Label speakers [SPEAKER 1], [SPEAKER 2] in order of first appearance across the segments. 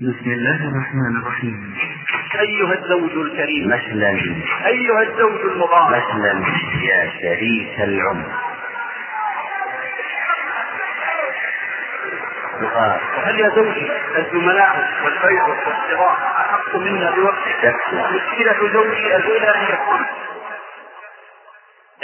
[SPEAKER 1] بسم الله الرحمن الرحيم.
[SPEAKER 2] أيها الزوج الكريم.
[SPEAKER 3] مثلا.
[SPEAKER 2] أيها الزوج المبارك.
[SPEAKER 3] مثلا يا شريك العمر.
[SPEAKER 2] وهل يا زوجي الزملاء والبيع والشراء أحق منا بوقتك؟ مشكلة زوجي الأولى هي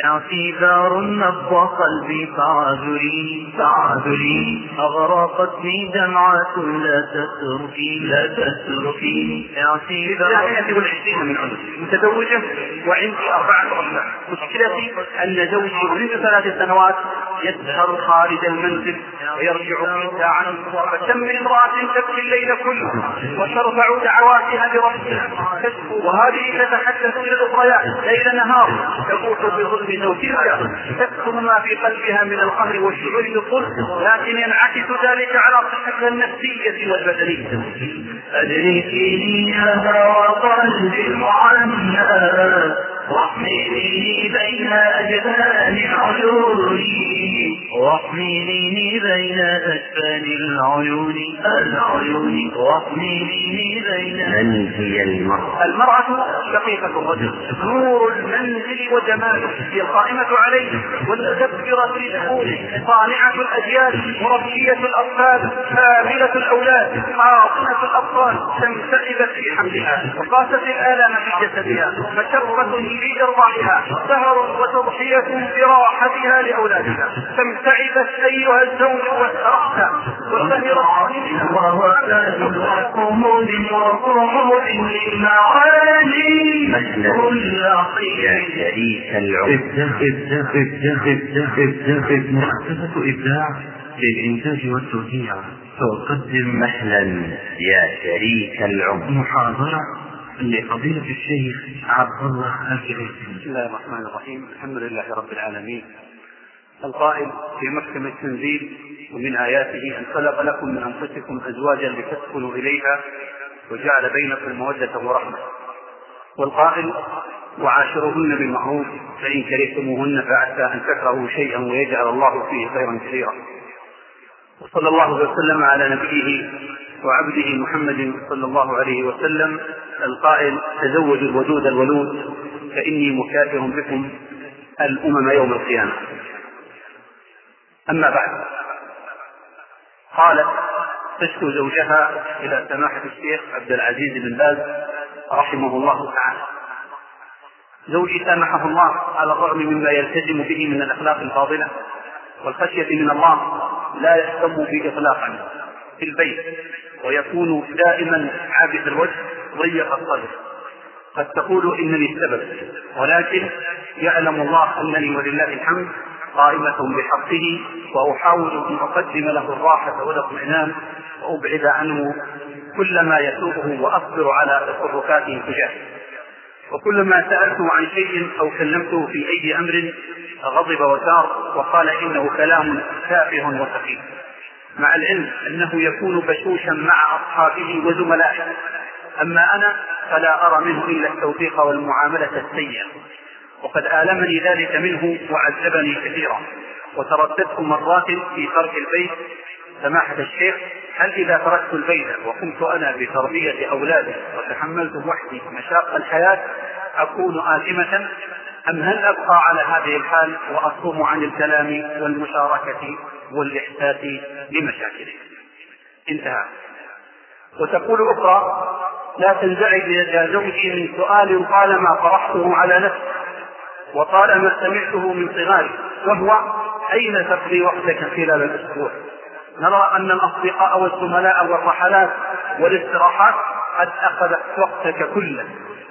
[SPEAKER 1] اعتذار نبض قلبي فاعذري فاعذري. أغرقتني دمعة لا تتركي لا تتركي اعتذار
[SPEAKER 2] ثانية والعشرين من عمري متزوجة وعندي أربعة أبناء مشكلتي أن زوجي منذ ثلاث سنوات. يسهر خارج المنزل ويرجع في ساعة فكم من امرأة تبكي الليل كله وترفع دعواتها تشكو وهذه تتحدث إلى الأخريات ليل نهار تبوح بظلم زوجها. تكتم ما في قلبها من القهر والشعور بالظلم. لكن ينعكس ذلك على صحتها النفسية والبدنية.
[SPEAKER 1] أدركيني يا وقلبي المعنى واحمليني بين أجفان العيون. واحمليني بين العيون. العيون. واحمليني بين
[SPEAKER 3] من هي المرأة؟
[SPEAKER 2] المرأة شقيقة الرجل. نور المنزل وجماله هي القائمة عليه والمدبرة لدخوله صانعة الأجيال مربية الأطفال حاملة الأولاد حاضنة الأطفال. تنسحبت في حملها وقاست الآلام في جسدها. مشرة في إرضاعها سهر وتضحية براحتها لأولادها. تمتعبت أيها الزوج واسرقت وسهرت.
[SPEAKER 1] كل
[SPEAKER 3] شريك
[SPEAKER 1] إبداع إبداع مؤسسة إبداع للإنتاج والتوزيع. تقدم
[SPEAKER 3] مثلا يا شريك العمر.
[SPEAKER 1] محاضرة لفضيلة الشيخ عبد الله الكريم
[SPEAKER 2] بسم الله الرحمن الرحيم. الحمد لله رب العالمين. القائل في محكم التنزيل ومن آياته أن خلق لكم من أنفسكم أزواجا لتسكنوا إليها وجعل بينكم مودة ورحمة. والقائل وعاشروهن بالمعروف فإن كرهتموهن فعسى أن تكرهوا شيئا ويجعل الله فيه خيرا كثيرا. وصلى الله وسلم على نبيه وعبده محمد صلى الله عليه وسلم القائل تزوجوا الودود الولود فإني مكافر بكم الأمم يوم القيامة. أما بعد قالت تشكو زوجها إلى سماحة الشيخ عبد العزيز بن باز رحمه الله تعالى. زوجي سامحه الله على الرغم مما يلتزم به من الأخلاق الفاضلة والخشية من الله لا يهتم بإطلاقا في البيت ويكون دائما عابس الوجه ضيق الصدر قد تقول إنني السبب. ولكن يعلم الله أنني ولله الحمد قائمة بحقه وأحاول أن أقدم له الراحة والاطمئنان وأبعد عنه كل ما يسوءه وأصبر على تصرفاته تجاهه وكلما سألته عن شيء أو كلمته في أي أمر غضب وثار وقال إنه كلام تافه وسخيف. مع العلم أنه يكون بشوشا مع أصحابه وزملائه. أما أنا فلا أرى منه إلا التوفيق والمعاملة السيئة. وقد آلمني ذلك منه وعذبني كثيرا. وترددت مرات في ترك البيت. سماحة الشيخ هل إذا تركت البيت وقمت أنا بتربية أولادي وتحملت وحدي مشاق الحياة أكون آثمة؟ أم هل أبقى على هذه الحال وأصوم عن الكلام والمشاركة والإحساس بمشاكله انتهى. وتقول أخرى لا تنزعج يا زوجي من سؤال طالما طرحته على نفسي. وطالما سمعته من صغاري. وهو أين تقضي وقتك خلال الأسبوع؟ نرى أن الأصدقاء والزملاء والرحلات والاستراحات قد أخذت وقتك كله.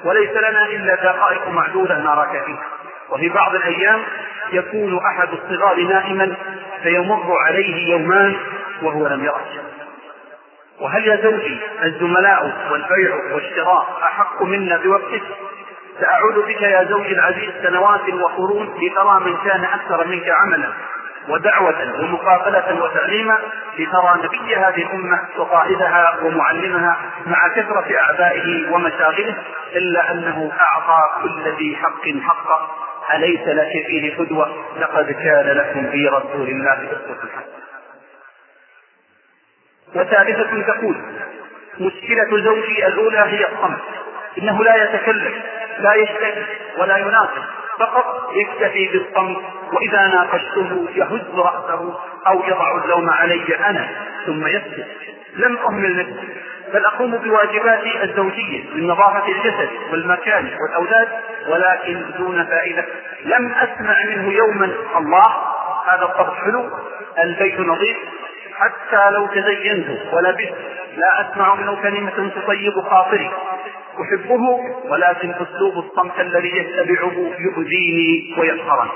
[SPEAKER 2] وليس لنا إلا دقائق معدودة نراك فيها. وفي بعض الأيام يكون أحد الصغار نائما فيمر عليه يومان وهو لم يرى وهل يا زوجي الزملاء والبيع والشراء أحق منا بوقتك؟ سأعود بك يا زوجي العزيز سنوات وقرون لترى من كان أكثر منك عملا ودعوة ومقابلة وتعليما لترى نبي هذه الأمة وقائدها ومعلمها مع كثرة أعدائه ومشاغله إلا أنه أعطى كل ذي حق حقه. أليس لك فيه قدوة لقد كان لكم في رسول الله أسوة حسنة. وثالثة تقول مشكلة زوجي الأولى هي الصمت إنه لا يتكلم لا يشتكي ولا يناقش فقط يكتفي بالصمت وإذا ناقشته يهز رأسه أو يضع اللوم علي أنا ثم يسكت. لم أهمل نفسي بل أقوم بواجباتي الزوجية من نظافة الجسد والمكان والأولاد ولكن دون فائدة. لم أسمع منه يوما الله هذا الطبخ حلو البيت نظيف حتى لو تزينت ولبست لا أسمع منه كلمة تطيب خاطري. أحبه ولكن أسلوب الصمت الذي يتبعه يؤذيني ويقهرني.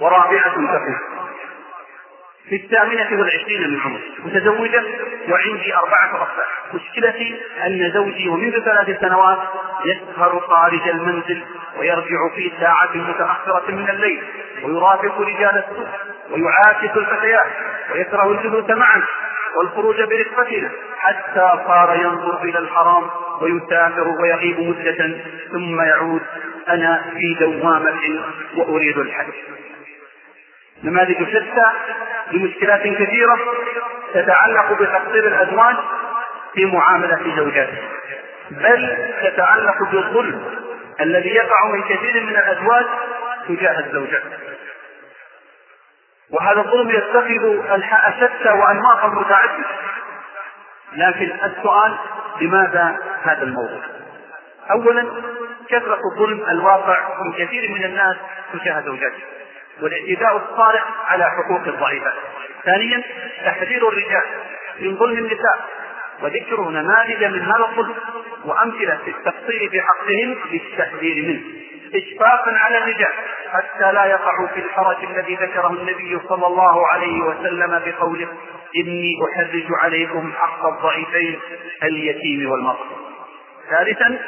[SPEAKER 2] ورابعة تقول في الثامنة والعشرين من عمري متزوجة وعندي أربعة أطفال. مشكلتي أن زوجي ومنذ ثلاث سنوات يسهر خارج المنزل ويرجع في ساعة متأخرة من الليل ويرافق رجال السوق. ويعاكس الفتيات ويكره الجلوس معا والخروج برفقتنا حتى صار ينظر إلى الحرام ويسافر ويغيب مدة ثم يعود. أنا في دوامة وأريد الحج. نماذج شتى لمشكلات كثيرة تتعلق بتقصير الأزواج في معاملة زوجاته بل تتعلق بالظلم الذي يقع من كثير من الأزواج تجاه الزوجات وهذا الظلم يتخذ شتى وأنماطا متعددة لكن السؤال لماذا هذا الموضوع أولا كثرة الظلم الواقع من كثير من الناس تجاه زوجاتهم والاعتداء الصارخ على حقوق الضعيفات ثانيا تحذير الرجال من ظلم النساء. وذكر نماذج من هذا الظلم وأمثلة في التقصير في حقهم للتحذير منه. اشفاقا على الرجال حتى لا يقعوا في الحرج الذي ذكره النبي صلى الله عليه وسلم بقوله إني أحرج عليكم حق الضعيفين اليتيم والمظلوم. ثالثا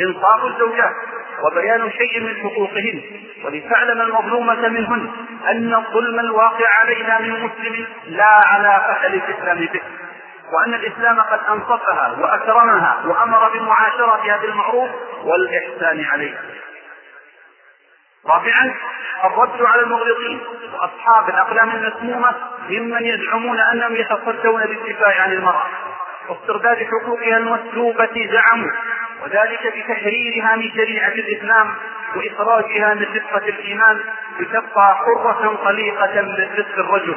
[SPEAKER 2] إنصاف الزوجات وبيان شيء من حقوقهن ولتعلم المظلومة منهن أن الظلم الواقع علينا من مسلم لا علاقة للإسلام به وأن الإسلام قد أنصفها وأكرمها وأمر بمعاشرتها بالمعروف والإحسان عليها. رابعا الرد على المغرضين واصحاب الأقلام المسمومة ممن يزعمون أنهم يتصدون بالدفاع عن المرأة. واسترداد حقوقها المسلوبة زعموا وذلك بتحريرها من شريعة الإسلام وإخراجها من رفقة الإيمان لتبقى حرة طليقة من رزق الرجل.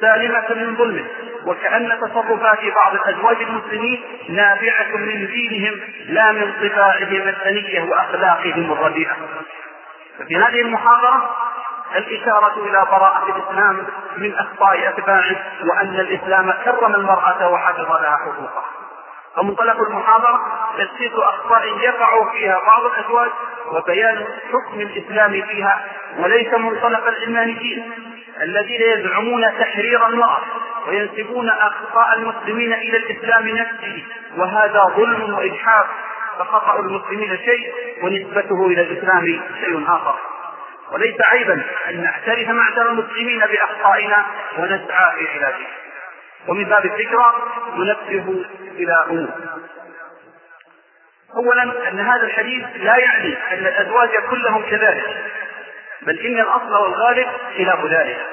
[SPEAKER 2] سالمة من ظلمه وكأن تصرفات بعض الأزواج المسلمين نابعة من دينهم لا من طباعهم الثنية وأخلاقهم الرديئة. ففي هذه المحاضرة الإشارة إلى براءة الإسلام من أخطاء أتباعه وأن الإسلام كرم المرأة وحفظ لها حقوقها. فمنطلق المحاضرة تشخيص أخطاء يقع فيها بعض الأزواج وبيان حكم الإسلام فيها وليس منطلق العلمانيين الذين يزعمون تحرير المرأة وينسبون أخطاء المسلمين إلى الإسلام نفسه وهذا ظلم وإجحاف فخطأ المسلمين شيء ونسبته إلى الإسلام شيء آخر. وليس عيبا أن نعترف معشر المسلمين بأخطائنا ونسعى في علاجها ومن باب الذكرى ننبه إلى أمور. أولا أن هذا الحديث لا يعني أن الأزواج كلهم كذلك بل إن الأصل والغالب خلاف ذلك.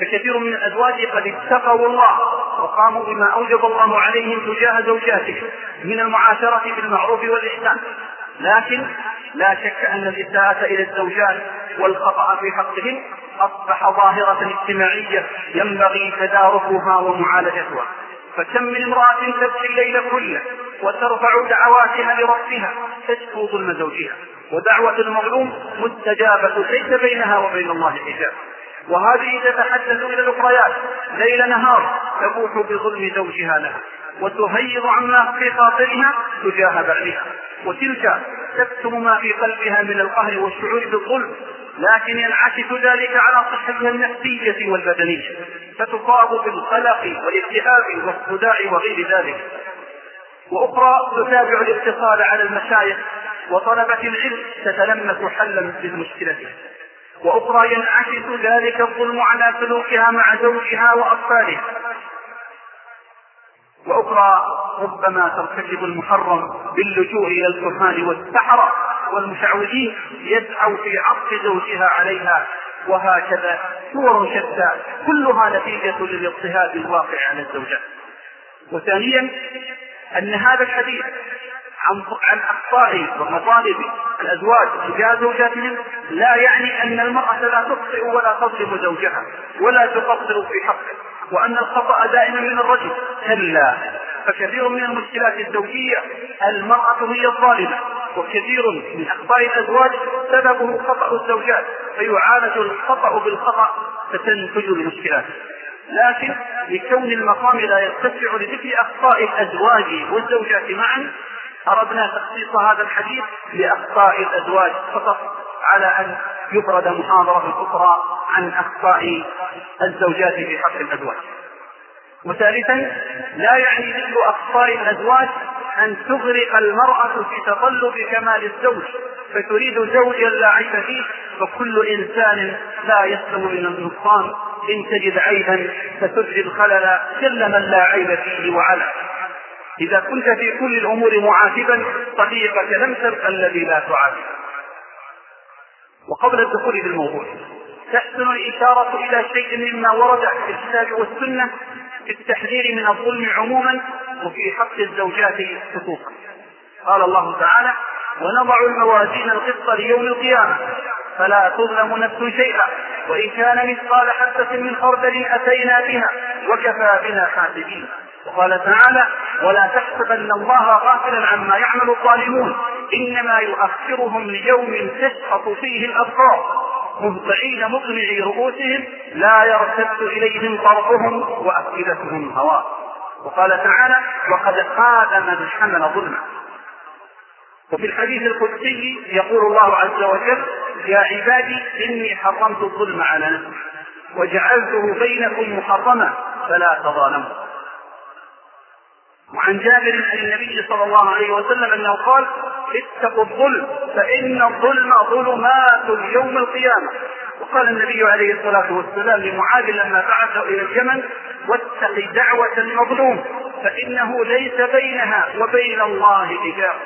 [SPEAKER 2] فكثير من الأزواج قد اتقوا الله وقاموا بما أوجب الله عليهم تجاه زوجاتهم من المعاشرة بالمعروف والإحسان. لكن لا شك أن الإساءة إلى الزوجات والخطأ في حقهن أصبح ظاهرة اجتماعية ينبغي تداركها ومعالجتها. فكم من امرأة تبكي الليل كله وترفع دعواتها لربها تشكو ظلم زوجها. ودعوة المظلوم مستجابة ليس بينها وبين الله حجاب. وهذه تتحدث إلى الأخريات. ليل نهار تبوح بظلم زوجها لها وتهيض عما في خاطرها تجاه بعدها. وتلك تكتم ما في قلبها من القهر والشعور بالظلم. لكن ينعكس ذلك على صحتها النفسية والبدنية. فتصاب بالقلق والاكتئاب والصداع وغير ذلك. وأخرى تتابع الاتصال على المشايخ وطلبة العلم تتلمس حلا للمشكلة وأخرى ينعكس ذلك الظلم على سلوكها مع زوجها وأطفالها. وأخرى ربما ترتكب المحرم باللجوء إلى الكهان والسحرة والمشعوذين يسعوا في عطف زوجها عليها وهكذا صور شتى. كلها نتيجة للاضطهاد الواقع على الزوجات وثانيا أن هذا الحديث عن عن اخطاء ومطالب الأزواج تجاه زوجاتهم لا يعني أن المرأة لا تخطئ ولا تظلم زوجها ولا تقصر في حقه وأن الخطأ دائما من الرجل. كلا. فكثير من المشكلات الزوجية المرأة هي الظالمة وكثير من أخطاء الأزواج سببه خطأ الزوجات فيعالج الخطأ بالخطأ فتنتج المشكلات. لكن لكون المقام لا يتسع لذكر أخطاء الأزواج والزوجات معا أردنا تخصيص هذا الحديث لأخطاء الأزواج فقط على أن يفرد محاضرة أخرى عن أخطاء الزوجات في حق الأزواج. وثالثا لا يعني ذكر أخطاء الأزواج أن تغرق المرأة في تطلب كمال الزوج فتريد زوجا لا عيب فيه فكل إنسان لا يسلم من النقصان. إن تجد عيبا فتجري الخلل كل من لا عيب فيه وعلى إذا كنت في كل الأمور معاتبا صديقك لم تلقى الذي لا تعاتب. وقبل الدخول في الموضوع تحسن الإشارة إلى شيء مما ورد في الكتاب والسنة في التحذير من الظلم عموما وفي حق الزوجات خصوصا قال الله تعالى ونضع الموازين القسط ليوم القيامة فلا تظلم نفس شيئا وإن كان مثقال حبة من خردل أتينا بها وكفى بنا حاسبين وقال تعالى ولا تحسبن الله غافلا عما يعمل الظالمون إنما يؤخرهم ليوم تشخص فيه الأبصار. مهطعين مقنعي رؤوسهم لا يرتد إليهم طرفهم وأفئدتهم هواء. وقال تعالى وقد خاب من حمل ظلما. وفي الحديث القدسي يقول الله عز وجل يا عبادي إني حرمت الظلم على نفسي وجعلته بينكم محرما فلا تظالموا. وعن جابر عن النبي صلى الله عليه وسلم أنه قال اتقوا الظلم فإن الظلم ظلمات يوم القيامة. وقال النبي عليه الصلاة والسلام لمعاذ لما بعثه إلى اليمن واتق دعوة المظلوم فإنه ليس بينها وبين الله حجاب.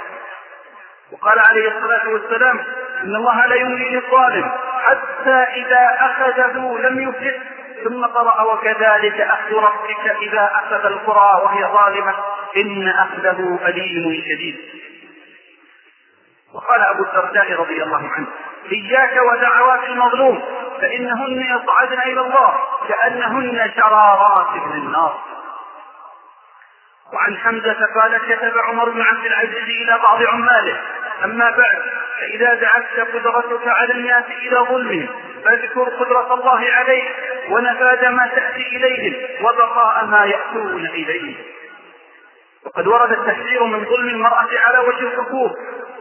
[SPEAKER 2] وقال عليه الصلاة والسلام إن الله لا يملي للظالم حتى إذا أخذه لم يفلت ثم قرأ وكذلك أخذ ربك إذا أخذ القرى وهي ظالمة إن أخذه أليم شديد. وقال أبو الدرداء رضي الله عنه إياك ودعوات المظلوم فإنهن يصعدن إلى الله كأنهن شرارات من النار. وعن حمزة قال كتب عمر بن عبد العزيز إلى بعض عماله. أما بعد فإذا دعت قدرتك على الناس إلى ظلمهم فاذكر قدرة الله عليك ونفاذ ما تأتي إليهم وبقاء ما يأتون إليه وقد ورد التحذير من ظلم المرأة على وجه الحقوق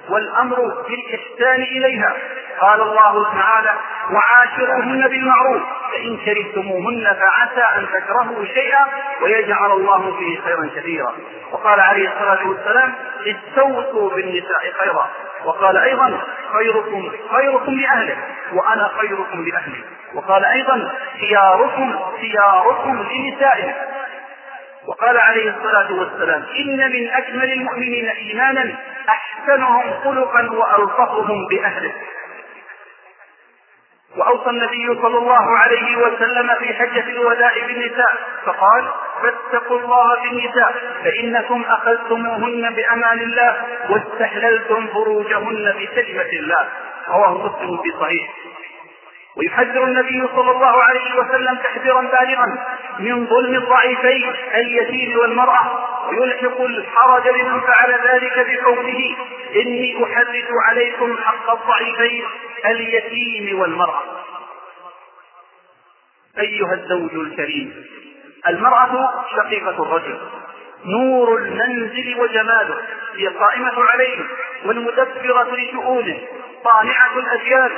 [SPEAKER 2] والأمر بالإحسان إليها. قال الله تعالى وعاشروهن بالمعروف فإن كرهتموهن فعسى أن تكرهوا شيئا ويجعل الله فيه خيرا كثيرا. وقال عليه الصلاة والسلام استوصوا بالنساء خيرا. وقال أيضا خيركم خيركم لأهله وأنا خيركم لأهلي. وقال أيضا خياركم خياركم لنسائهم وقال عليه الصلاة والسلام إن من أكمل المؤمنين إيمانا أحسنهم خلقا وألطفهم بأهله. وأوصى النبي صلى الله عليه وسلم في حجة الوداع بالنساء فقال فاتقوا الله في النساء فإنكم أخذتموهن بأمان الله واستحللتم فروجهن بكلمة الله. رواه مسلم في صحيح. ويحذر النبي صلى الله عليه وسلم تحذيرا بالغا من ظلم الضعيفين اليتيم والمرأة. ويلحق الحرج لمن فعل ذلك بقوله إني أحرج عليكم حق الضعيفين اليتيم والمرأة. أيها الزوج الكريم المرأة شقيقة الرجل نور المنزل وجماله هي القائمة عليه والمدبرة لشؤونه صانعة الأجيال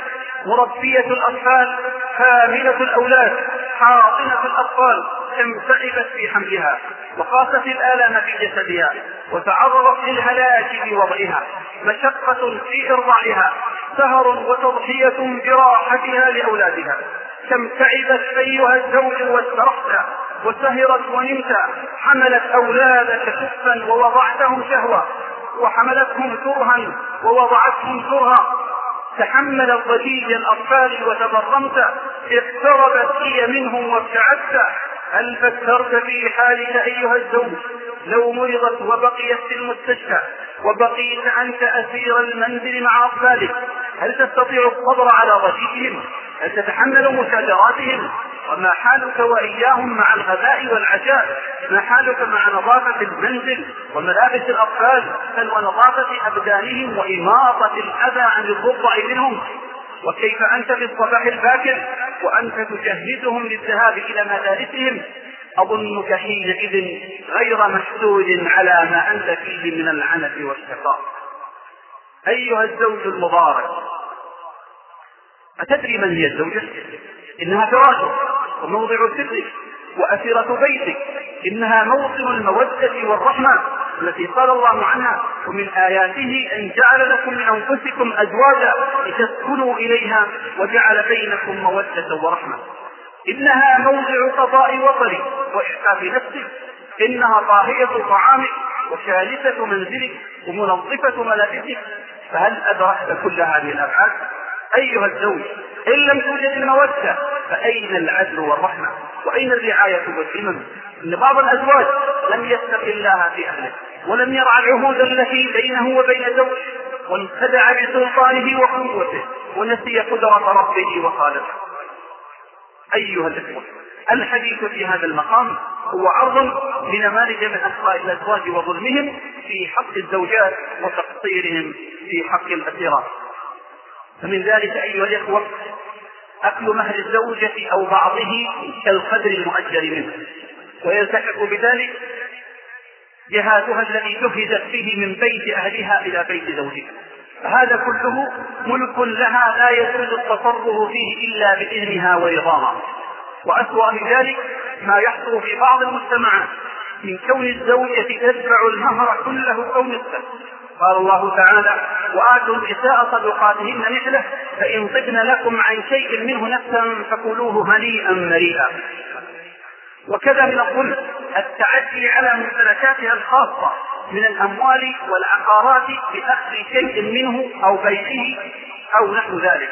[SPEAKER 2] مربية الأطفال حاملة الأولاد حاضنة الأطفال. تعبت في حملها وقاست الآلام في جسدها وتعرضت للهلاك في وضعها مشقة في إرضاعها سهر وتضحية براحتها لأولادها كم تعبت أيها الزوج واسترحت وسهرت ونمت حملت أولادك كفا ووضعتهم شهوة وحملتهم كرها ووضعتهم كرها تحمل ضجيج الأطفال وتبرمت اقتربت هي منهم وابتعدت. هل فكرت في حالك أيها الزوج لو مرضت وبقيت في المستشفى وبقيت أنت أسير المنزل مع أطفالك؟ هل تستطيع الصبر على ضجيجهم هل تتحمل مشاجراتهم؟ وما حالك وإياهم مع الغداء والعشاء ما حالك مع نظافة المنزل وملابس الأطفال؟ بل ونظافة أبدانهم وإماطة الأذى عن الرضع منهم؟ وكيف أنت في الصباح الباكر وأنت تجهزهم للذهاب إلى مدارسهم. أظنك حينئذ غير محسود على ما أنت فيه من العنف والشقاء. أيها الزوج المبارك أتدري من هي الزوجة؟ إنها فراشك وموضع سرك وأسرة بيتك. إنها موطن المودة والرحمة التي قال الله عنها. ومن آياته أن جعل لكم من أنفسكم أزواجا لتسكنوا إليها وجعل بينكم مودة ورحمة. إنها موضع قضاء وطنك وإحساس نفسك. إنها طاهية طعامك وشالسة منزلك ومنظفة ملابسك. فهل أدركت كل هذه الأبعاد؟ أيها الزوج إن لم توجد المودة فأين العدل والرحمة؟ وأين الرعاية والذمم؟ إن بعض الأزواج لم يتق الله في أهله ولم يرعى العهود التي بينه وبين زوجه وانخدع بسلطانه وقوته ونسي قدرة ربه وخالقه أيها الإخوة الحديث في هذا المقام هو عرض لنماذج من أخطاء الأزواج وظلمهم في حق الزوجات وتقصيرهم في حق الأسيرات فمن ذلك أيها الإخوة أكل مهر الزوجة أو بعضه كالقدر المؤجر منه. ويلتحق بذلك جهازها الذي جهزت به من بيت أهلها إلى بيت زوجها. فهذا كله ملك لها لا يجوز التصرف فيه إلا بإذنها ورضاها. وأسوأ من ذلك ما يحصل في بعض المجتمعات من كون الزوجة تدفع المهر كله أو نصفه. قال الله تعالى وآتوا النساء صدقاتهن نحلة فإن طبن لكم عن شيء منه نفسا فكلوه هنيئا مريئا وكذا من الظلم التعدي على ممتلكاتها الخاصة من الأموال والعقارات بأخذ شيء منه أو بيعه أو نحو ذلك.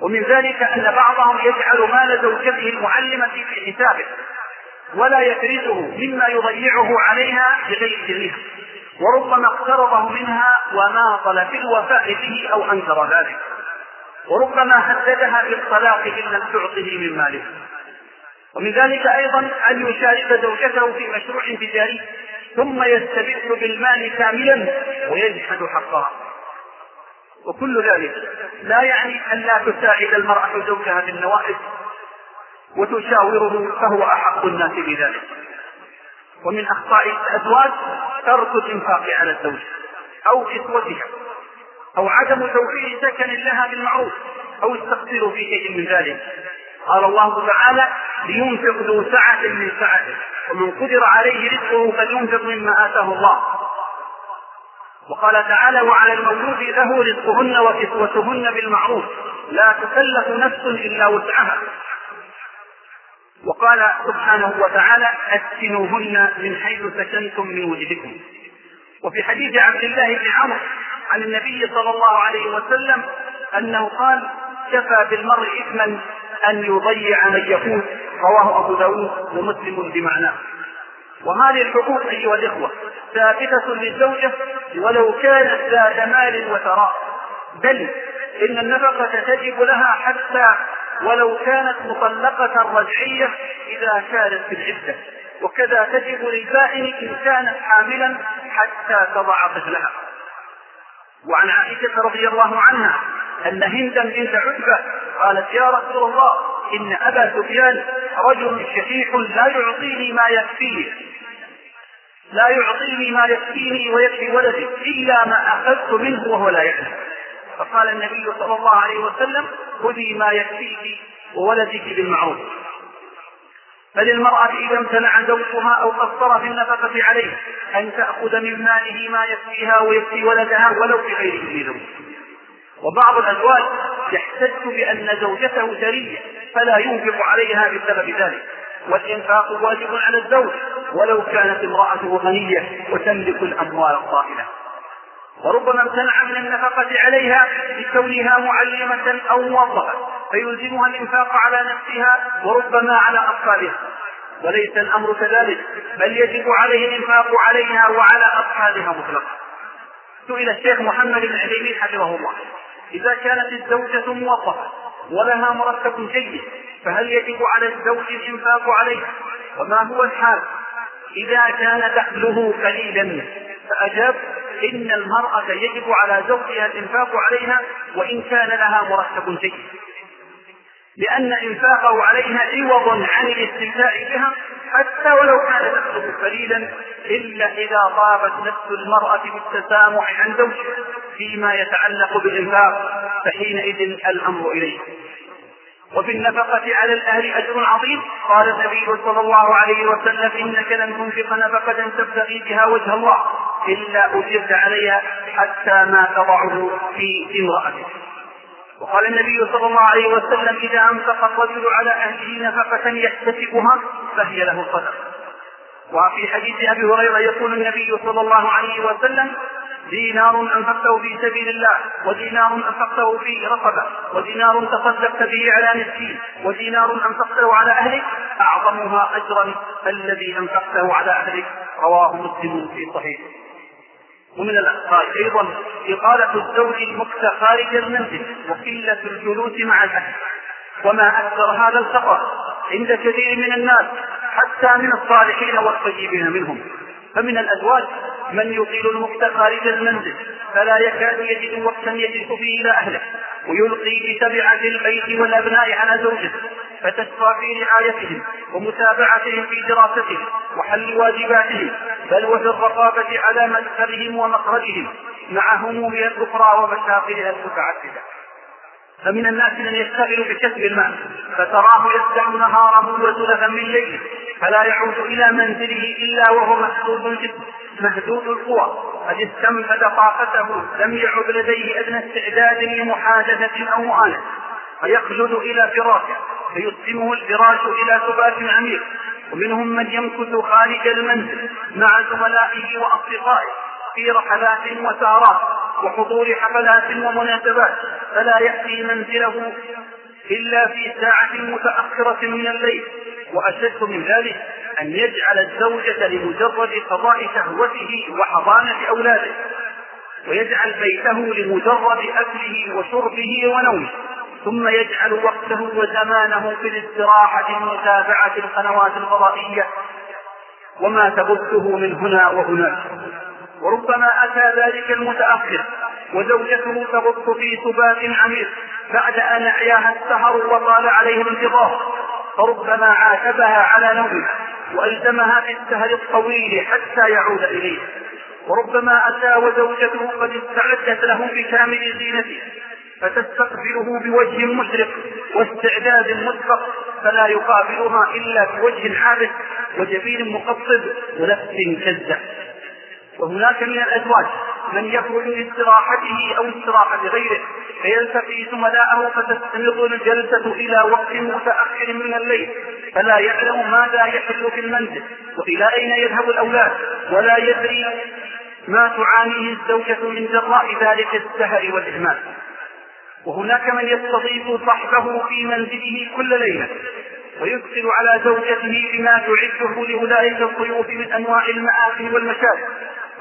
[SPEAKER 2] ومن ذلك أن بعضهم يجعل مال زوجته المعلمة في حسابه ولا يفرزه مما يضيعه عليها بغير إذنها وربما اقترضه منها وماطل في الوفاء به أو أنكر ذلك. وربما هددها بالطلاق إن لم تعطه من ماله. ومن ذلك أيضا أن يشارك زوجته في مشروع تجاري ثم يستبد بالمال كاملا ويجحد حقها وكل ذلك لا يعني أن لا تساعد المرأة زوجها في النوائب وتشاوره فهو أحق الناس بذلك. ومن أخطاء الأزواج ترك الإنفاق على الزوج أو كسوتها أو عدم توفير سكن لها بالمعروف أو التقصير في شيء من ذلك. قال الله تعالى لينفق ذو سعة من سعته. ومن قدر عليه رزقه فلينفق مما آتاه الله. وقال تعالى وعلى المولود له رزقهن وكسوتهن بالمعروف. لا تكلف نفس إلا وسعها. وقال سبحانه وتعالى أسكنوهن من حيث سكنتم من وجدكم. وفي حديث عبد الله بن عمرو عن النبي صلى الله عليه وسلم أنه قال كفى بالمرء إثما أن يضيع من يقول رواه أبو داود ومسلم بمعناه. وهذه الحقوق أيها الإخوة ثابتة للزوجة ولو كانت ذات مال وثراء. بل إن النفقة تجب لها حتى ولو كانت مطلقة رجعية إذا كانت في العدة. وكذا تجب للبائن إن كانت حاملا حتى تضع طفلها. وعن عائشة رضي الله عنها أن هندا بنت عتبة قالت يا رسول الله إن أبا سفيان رجل شحيح لا يعطيني ما يكفيه. لا يعطيني ما يكفيني ويكفي ولدي إلا ما أخذت منه وهو لا يعلم. فقال النبي صلى الله عليه وسلم خذي ما يكفيك وولدك بالمعروف. فللمرأة إذا امتنع زوجها أو قصر في النفقة عليه أن تأخذ من ماله ما يكفيها ويكفي ولدها ولو بغير إذن زوج وبعض الأزواج يحتج بأن زوجته ثرية فلا ينفق عليها بسبب ذلك. والإنفاق واجب على الزوج ولو كانت امرأته غنية وتملك الأموال الطائلة. وربما امتنع من النفقة عليها لكونها معلمة أو موظفة فيلزمها الإنفاق على نفسها وربما على أطفالها. وليس الأمر كذلك بل يجب عليه الإنفاق عليها وعلى أصحابها مطلقا. سئل الشيخ محمد بن عثيمين حفظه الله. إذا كانت الزوجة موظفة ولها مرتب جيد فهل يجب على الزوج الإنفاق عليها؟ وما هو الحال؟ إذا كان دخله قليلا فأجاب إن المرأة يجب على زوجها الإنفاق عليها وإن كان لها مرتب جيد. لأن إنفاقه عليها عوض عن الاستمتاع بها حتى ولو كان دخله قليلا إلا إذا طابت نفس المرأة بالتسامح عن زوجها فيما يتعلق بالإنفاق فحينئذ الأمر إليه. وفي النفقة على الأهل أجر عظيم. قال النبي صلى الله عليه وسلم إنك لن تنفق نفقة تبتغي بها وجه الله. إلا أجرت عليها حتى ما تضعه في امرأتك وقال النبي صلى الله عليه وسلم إذا أنفق الرجل على أهله نفقة يحتسبها فهي له صدقة. وفي حديث أبي هريرة يقول النبي صلى الله عليه وسلم دينار أنفقته في سبيل الله ودينار أنفقته في رقبة ودينار تصدقت به على مسكين ودينار أنفقته على أهلك أعظمها أجرا الذي أنفقته على أهلك رواه مسلم في صحيحه. ومن الأخطاء أيضا إقالة الزوج المكس خارج المنزل وقلة الجلوس مع الأهل. وما أكثر هذا الخطأ عند كثير من الناس حتى من الصالحين والطيبين منهم. فمن الأزواج من يطيل المكت خارج المنزل فلا يكاد يجد وقتا يجلس فيه إلى أهله ويلقي بتبعة البيت والأبناء على زوجته فتشقى في رعايتهم ومتابعتهم في دراستهم وحل واجباتهم. بل وفي الرقابة على مدخلهم ومخرجهم مع همومها الأخرى ومشاغلها المتعددة. فمن الناس من يشتغل بكسب المال فتراه يسبح نهاره وزلفا من ليله فلا يعود إلى منزله إلا وهو محدود الجسم مهدود القوى. قد استنفد طاقته لم يعد لديه أدنى استعداد لمحادثة أو مؤانسة. فيخلد إلى فراشه فيسلمه الفراش إلى سبات عميق. ومنهم من يمكث خارج المنزل مع زملائه وأصدقائه في رحلات وسهرات وحضور حفلات ومناسبات فلا يأتي منزله إلا في ساعة متأخرة من الليل. وأشد من ذلك أن يجعل الزوجة لمجرد قضاء شهوته وحضانة أولاده ويجعل بيته لمجرد أكله وشربه ونومه. ثم يجعل وقته وزمانه في الاستراحة متابعة القنوات الفضائية. وما تبثه من هنا وهناك وربما أتى ذلك المتأخر وزوجته تغط في سبات عميق بعد أن أعياها السهر وطال عليه الانتظار فربما عاتبها على نومه وألزمها في السهر الطويل حتى يعود إليه. وربما أتى وزوجته قد استعدت له بكامل زينته. فتستقبله بوجه مشرق واستعداد مسبق فلا يقابلها إلا بوجه حادث وجبين مقصد ونفس كزة وهناك من الأزواج من يخرج لاستراحته أو استراحة غيره فيلتقي زملاءه فتستمر الجلسة إلى وقت متأخر من الليل فلا يعلم ماذا يحل في المنزل وإلى أين يذهب الأولاد ولا يدري ما تعانيه الزوجة من جراء ذلك السهر والإهمال. وهناك من يستضيف صحبه في منزله كل ليلة ويدخل على زوجته بما تعده لأولئك الضيوف من أنواع المآكل والمشاكل.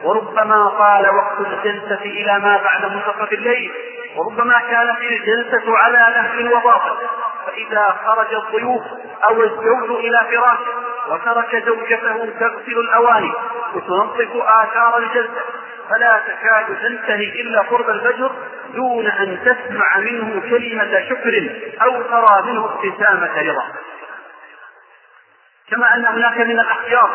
[SPEAKER 2] وربما طال وقت الجلسة إلى ما بعد منتصف الليل وربما كانت الجلسة على نهج وباطل فإذا خرج الضيوف أو الزوج إلى فراشه وترك زوجته تغسل الأواني وتنظف آثار الجلسة فلا تكاد تنتهي إلا قرب الفجر دون أن تسمع منه كلمة شكر أو ترى منه ابتسامة رضا. كما أن هناك من الأخيار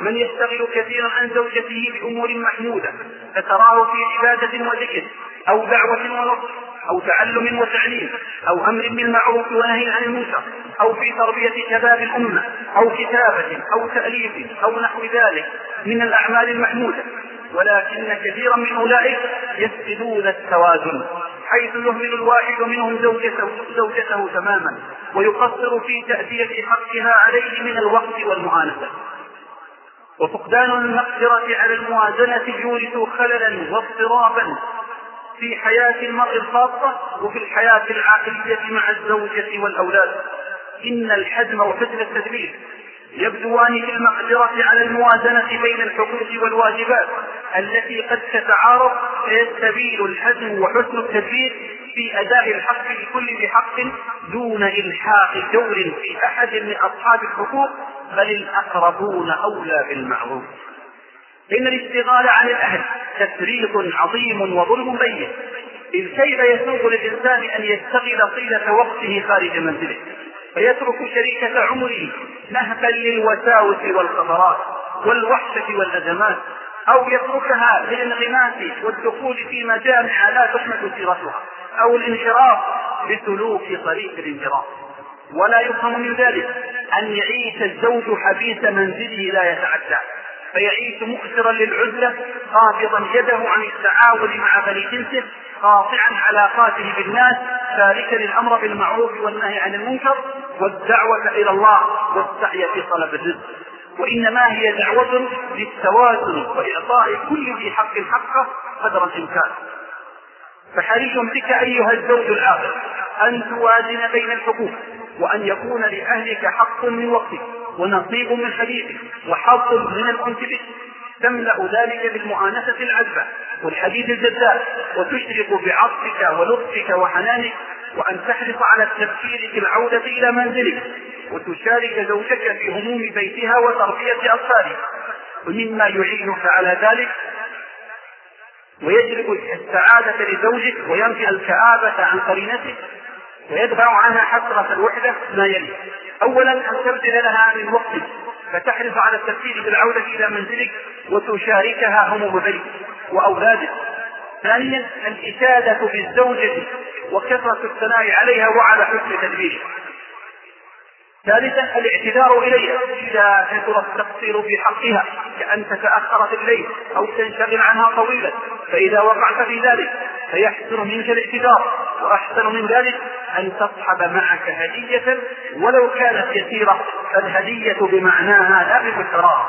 [SPEAKER 2] من يشتغل كثيرا عن زوجته بأمور محمودة فتراه في عبادة وذكر أو دعوة ونصر أو تعلم وتعليم أو أمر بالمعروف ونهي عن المنكر أو في تربية شباب الأمة أو كتابة أو تأليف أو نحو ذلك من الأعمال المحمودة. ولكن كثيرا من أولئك يفقدون التوازن حيث يهمل الواحد منهم زوجته, زوجته تماما ويقصر في تأدية حقها عليه من الوقت والمؤانسة وفقدان المقدرة على الموازنة يورث خللا واضطرابا في حياة المرء الخاصة وفي الحياة العائلية مع الزوجة والأولاد. إن الحزم وحزم التدبير يبدوان في المقدرة على الموازنة بين الحقوق والواجبات التي قد تتعارض فيستبين الحزم وحسن التدبير في أداء الحق لكل ذي حق دون إلحاق دور في أحد من أصحاب الحقوق بل الأقربون أولى بالمعروف. إن الاشتغال عن الأهل تفريط عظيم وظلم بين. إذ كيف يسوغ للإنسان أن يشتغل طيلة وقته خارج منزله؟ فيترك شريكة عمره نهبا للوساوس والخطرات والوحشة والأزمات أو يتركها للانغماس والدخول في مجامع لا تحمد سيرتها أو الانحراف بسلوك طريق الانحراف. ولا يفهم من ذلك أن يعيش الزوج حبيس منزله لا يتعدى. فيعيش مؤثرا للعزلة قابضا يده عن التعاون مع بني جنسه قاطعا علاقاته بالناس تاركا الأمر بالمعروف والنهي عن المنكر والدعوة إلى الله والسعي في طلب الرزق. وإنما هي دعوة للتوازن وإعطاء كل ذي حق حقه قدر الإمكان. فحري بك أيها الزوج العاقل أن توازن بين الحقوق. وأن يكون لأهلك حق من وقتك ونصيب من حديثك وحظ من الانس بك. تملأ ذلك بالمؤانسة العذبة والحديث الجذاب وتشرق بعطفك ولطفك وحنانك وأن تحرص على التفكير في العودة إلى منزلك وتشارك زوجك في هموم بيتها وتربية أطفالها. ومما يعينك على ذلك ويجلب السعادة لزوجك وينفي الكآبة عن قرينتك. ويدفع عنها حسرة الوحدة ما يلي. أولا أن تبذل لها من وقتك فتحرص على التفكير بالعودة إلى منزلك وتشاركها هموم بيتك وأولادك. ثانيا الإشادة بالزوجة وكثرة الثناء عليها وعلى حسن تدبيرها. ثالثا الاعتذار إليها إذا كثر التقصير في حقها كأن تتاخر في الليل أو تنشغل عنها طويلا. فإذا وقعت في ذلك فيحسن منك الاعتذار وأحسن من ذلك أن تصحب معك هدية ولو كانت يسيرة فالهدية بمعناها لا بمشتراها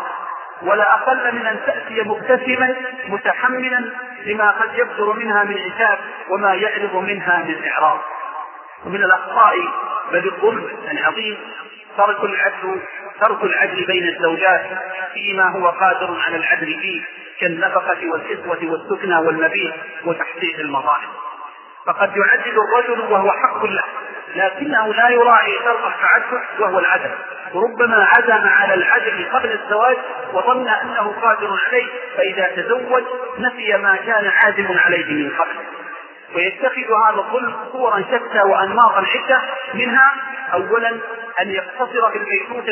[SPEAKER 2] ولا أقل من أن تأتي مبتسما متحملا لما قد يبدر منها من عتاب وما يعرض منها من إعراض. ومن الأخطاء بل الظلم العظيم ترك العدل ترك العدل بين الزوجات فيما هو قادر على العدل فيه كالنفقة والكسوة والسكنى والمبيت وتحقيق المظالم. فقد يعدل الرجل وهو حق له لكنه لا يراعي شرط التعدد وهو العدل وربما عزم على العدل قبل الزواج وظن أنه قادر عليه فإذا تزوج نسي ما كان عازم عليه من قبل. ويتخذ هذا الظلم صورا شتى وأنماطا عدة منها اولا أن يقتصر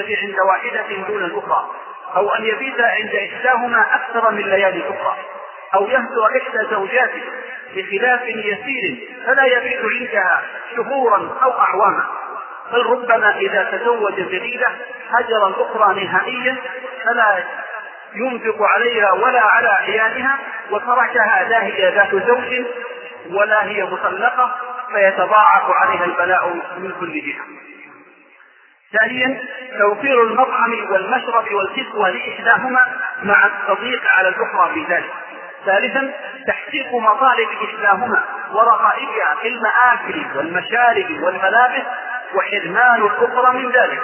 [SPEAKER 2] في عند واحدة دون الأخرى أو أن يبيت عند إحداهما أكثر من ليالي أخرى أو يهجر إحدى زوجاته. بخلاف يسير فلا يبيت عندها شهورا أو أعواما. بل ربما إذا تزوج جديدة هجر الاخرى نهائيا فلا ينفق عليها ولا على عيالها وتركها لا هي ذات زوج ولا هي مطلقة فيتضاعف عليها البلاء من كل جهة. ثانيا توفير المطعم والمشرب والكسوة لإحداهما مع التضييق على الأخرى في ذلك. ثالثا تحقيق مطالب إحداهما ورغائبها في المآكل والمشارب والملابس وحرمان الأخرى من ذلك.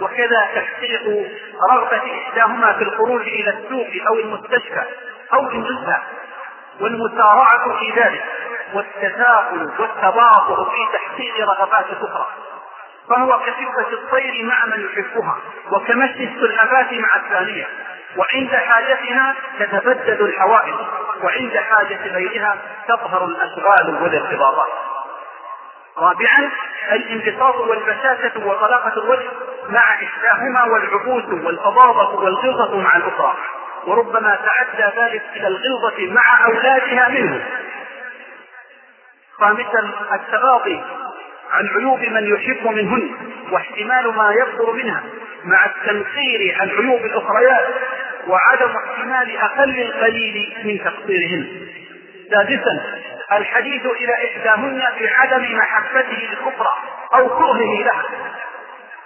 [SPEAKER 2] وكذا تحقيق رغبة إحداهما في الخروج إلى السوق أو المستشفى أو النزهة والمسارعة في ذلك والتثاؤل والتباطؤ في تحقيق رغبات الأخرى فهو كخفة الطير مع من يحبها وكمشي السلحفاة مع الثانية. وعند حاجتها تتبدد الحوائج وعند حاجة غيرها تظهر الأشغال والارتباطات رابعا الانبساط والبشاشة وطلاقة الوجه مع إحداهما والعبوس والفظاظة والغلظة مع الأخرى. وربما تعدى ذلك إلى الغلظة مع أولادها منه. خامسا التغاضي عن عيوب من يحب منهن واحتمال ما يصدر منها. مع التنقير عن عيوب الأخريات وعدم احتمال أقل القليل من تقصيرهن. سادسا الحديث إلى إحداهن بعدم محبته للأخرى أو كرهه لها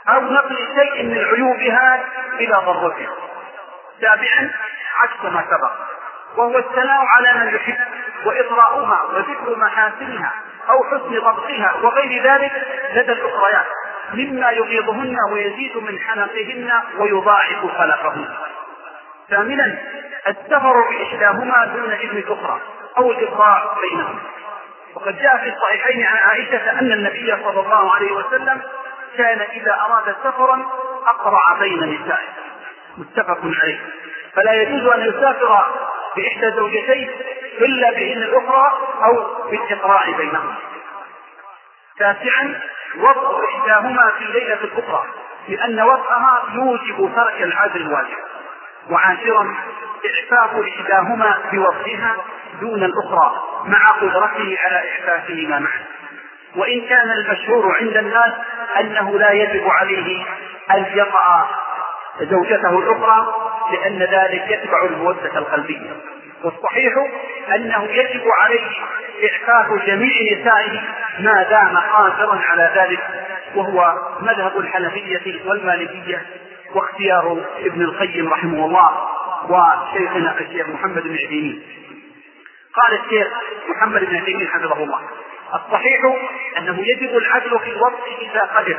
[SPEAKER 2] أو نقل شيء من عيوبها إلى ضرتها. سابعا عكس ما سبق وهو الثناء على من يحب وإطراؤها وذكر محاسنها أو حسن ضبطها وغير ذلك لدى الأخريات. مما يغيظهن ويزيد من حنقهن ويضاعف خلقهن. ثامنا السفر بإحداهما دون إذن الأخرى أو الإقراء بينهما. وقد جاء في الصحيحين عن عائشة أن النبي صلى الله عليه وسلم كان إذا أراد سفرا أقرع بين نسائه. متفق عليه. فلا يجوز أن يسافر بإحدى زوجتيه إلا بإذن الأخرى أو بالإقراع بينهما. تاسعا وضع إحداهما في الليلة الأخرى لأن وضعها يوجب ترك العدل الواجب. وعاشرا إعفاف إحداهما بوضعها دون الأخرى مع قدرته على إعفافهما معا. وإن كان المشهور عند الناس أنه لا يجب عليه أن يقع زوجته الأخرى لأن ذلك يتبع المودة القلبية. والصحيح أنه يجب عليه إعفاف جميع نسائه ما دام قادرا على ذلك وهو مذهب الحنفية والمالكية واختيار ابن القيم رحمه الله وشيخنا الشيخ محمد بن عثيمين. قال الشيخ محمد بن عثيمين حفظه الله الصحيح أنه يجب العدل في الوقت إذا قدر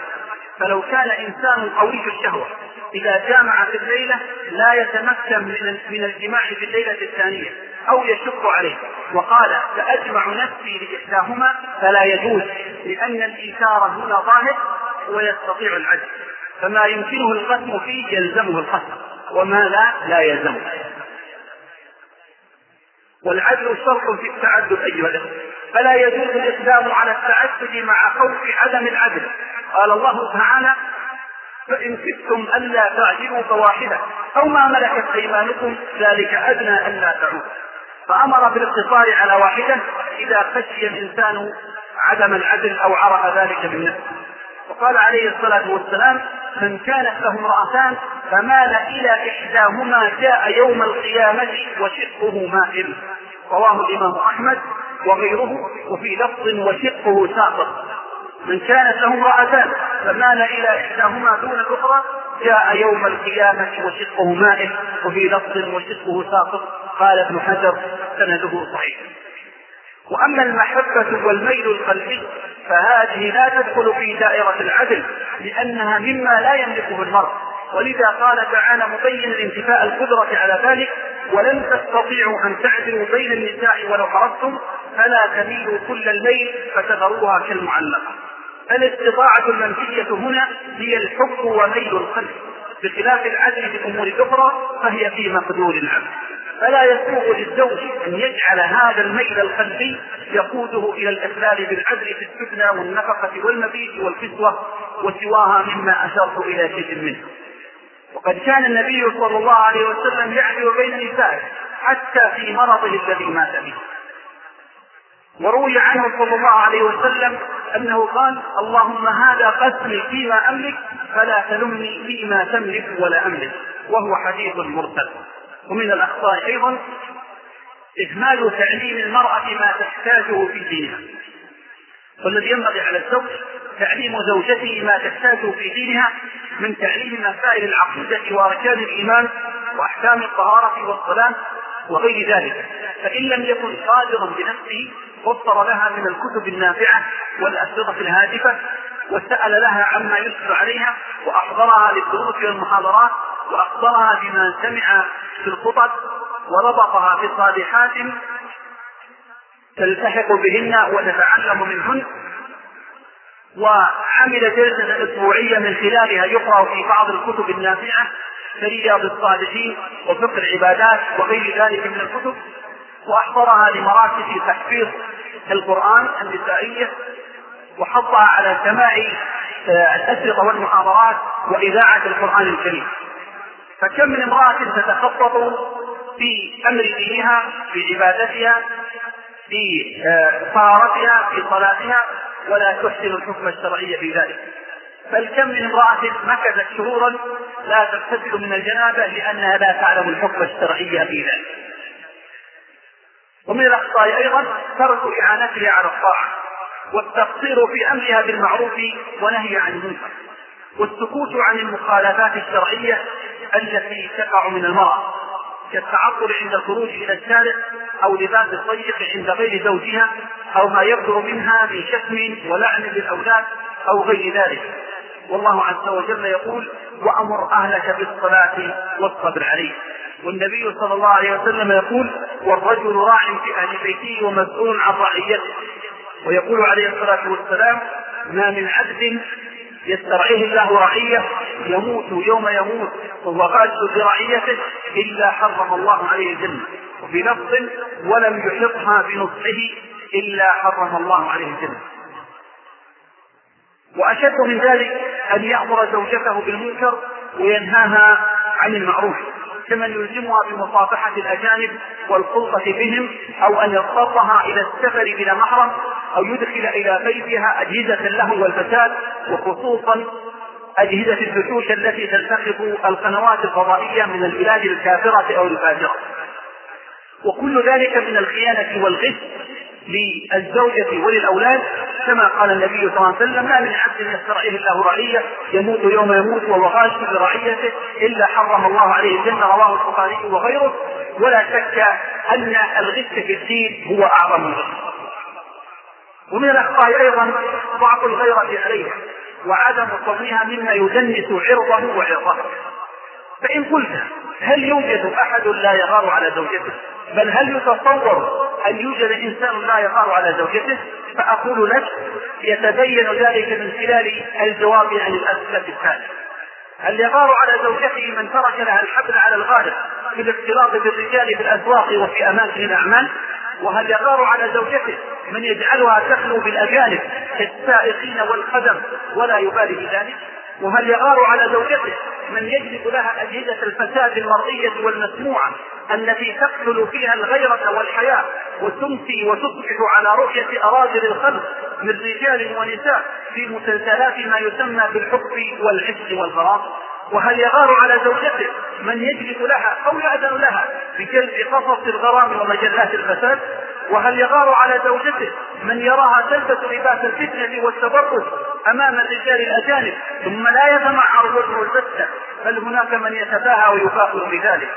[SPEAKER 2] فلو كان إنسان قوي الشهوة إذا جامع في الليلة لا يتمكن من من الجماع في الليلة الثانية أو يشق عليه. وقال سأجمع نفسي لإحداهما فلا يجوز لأن الايثار هنا ظاهر ويستطيع العدل فما يمكنه القسم فيه يلزمه القسم وما لا لا يلزمه. والعدل شرط في التعدد أيها الأخوة. فلا يجوز الإقدام على التعدد مع خوف عدم العدل. قال الله تعالى فإن خفتم ألا تعدلوا فواحدة أو ما ملكت أيمانكم ذلك أدنى ألا تعود. فأمر بالاقتصار على واحدة إذا خشي الإنسان عدم العدل أو عرف ذلك من نفسه. وقال عليه الصلاة والسلام من كانت له امرأتان فمال إلى إحداهما جاء يوم القيامة وشقه مائل. رواه الإمام أحمد وغيره وفي لفظ وشقه ساقط. من كانت له امرأتان فمال إلى إحداهما دون الأخرى جاء يوم القيامة وشقه مائل وفي لفظ وشقه ساقط قال ابن حجر سنده صحيح. وأما المحبة والميل القلبي فهذه لا تدخل في دائرة العدل لأنها مما لا يملكه المرء. ولذا قال تعالى مبينا انتفاء القدرة على ذلك ولن تستطيعوا أن تعدلوا بين النساء ولو حرصتم فلا تميلوا كل الليل فتذروها كالمعلقة. الاستطاعة المنفية هنا هي الحب وميل القلب بخلاف العدل في الأمور الاخرى فهي في مقدور العبد فلا يسوغ للزوج أن يجعل هذا الميل القلبي يقوده إلى الإخلال بالعدل في السكنى والنفقة والمبيت والكسوه وسواها مما أشرت إلى شيء منه. وقد كان النبي صلى الله عليه وسلم يعدل بين نسائه حتى في مرضه الذي مات به. وروي عنه صلى الله عليه وسلم أنه قال اللهم هذا قسمي فيما أملك فلا تلمني فيما تملك ولا أملك. وهو حديث مرسل. ومن الأخطاء أيضا إهمال تعليم المرأة ما تحتاجه في دينها. والذي ينبغي على الزوج تعليم زوجته ما تحتاجه في دينها من تعليم مسائل العقيدة وأركان الإيمان وأحكام الطهارة والصلاة وغير ذلك. فإن لم يكن قادرا بنفسه وفر لها من الكتب النافعة والأسرة الهادفة وسأل لها عما يسأل عليها وأحضرها للدروس والمحاضرات وأخبرها بما سمع في الخطب وربطها بصالحات تلتحق بهن وتتعلم منهن. وعمل جلسة أسبوعية من خلالها يقرأ في بعض الكتب النافعة كرياض الصالحين وفقه العبادات وغير ذلك من الكتب وأحضرها لمراكز تحفيظ القرآن النسائية وحضها على سماع آه، الأسرة والمحاضرات وإذاعة القرآن الكريم. فكم من امرأة تتخبط في أمر دينها في عبادتها في آه، طهارتها في صلاتها ولا تحسن الحكم الشرعي في ذلك. بل كم من امرأة مكثت شهورا لا تغتسل من الجنابة لأنها لا تعلم الحكم الشرعي في ذلك. ومن الأخطاء أيضا ترك إعانتها على الطاعة والتقصير في أمرها بالمعروف ونهي عن المنكر والسكوت عن المخالفات الشرعية التي تقع من المرأة. كالتعطل عند الخروج إلى الشارع أو لباس الضيق عند غير زوجها أو ما يصدر منها من شتم ولعن للأولاد أو غير ذلك. والله عز وجل يقول وأمر أهلك بالصلاة والصبر عليه والنبي صلى الله عليه وسلم يقول والرجل راع في أهل بيته ومسؤول عن رعيته. ويقول عليه الصلاة والسلام ما من عبد يسترعيه الله رعية يموت يوم يموت وهو غاز برعيته إلا حرم الله عليه الجنة. وفي لفظ ولم يحطها بنصحه إلا حرم الله عليه الجنة. وأشد من ذلك أن يأمر زوجته بالمنكر وينهاها عن المعروف كمن يلزمها بمصافحة الأجانب والخلطة بهم أو أن يضطرها إلى السفر بلا محرم أو يدخل إلى بيتها أجهزة اللهو والفساد وخصوصا أجهزة الفتوش التي تلتقط القنوات الفضائية من البلاد الكافرة أو الفاجرة وكل ذلك من الخيانة والغش للزوجة وللأولاد كما قال النبي صلى الله عليه وسلم ما من عبد يسترعيه الله رعية يموت يوم يموت وهو غاش برعيته إلا حرم الله عليه الجنة. رواه البخاري وغيره. ولا شك أن الغش في الدين هو أعظم الغش. ومن الأخطاء أيضا ضعف الغيرة عليها وعدم كونها مما يدنس عرضه وعرضه. فإن قلت هل يوجد أحد لا يغار على زوجته؟ بل هل يتصور أن يوجد إنسان لا يغار على زوجته؟ فأقول لك يتبين ذلك من خلال الجواب عن الأسئلة التالية هل يغار على زوجته من ترك لها الحبل على الغالب في الاختلاط بالرجال في الأسواق وفي أماكن الأعمال وهل يغار على زوجته من يجعلها تخلو بالأجانب كالسائقين والخدم ولا يبالي بذلك؟ وهل يغار على زوجته من يجلب لها أجهزة الفساد المرئية والمسموعة التي تقتل فيها الغيرة والحياة وتمسي وتصبح على رؤية أراذل الخلق من رجال ونساء في مسلسلات ما يسمى بالحب والعشق والغرام وهل يغار على زوجته من يجلب لها أو يأذن لها بجلب قصص الغرام ومجلات الفساد؟ وهل يغار على زوجته من يراها تلبس لباس الفتنة والتبرج أمام الرجال الأجانب ثم لا يتمعر وجه البته بل هناك من يتباهى ويفاخر بذلك؟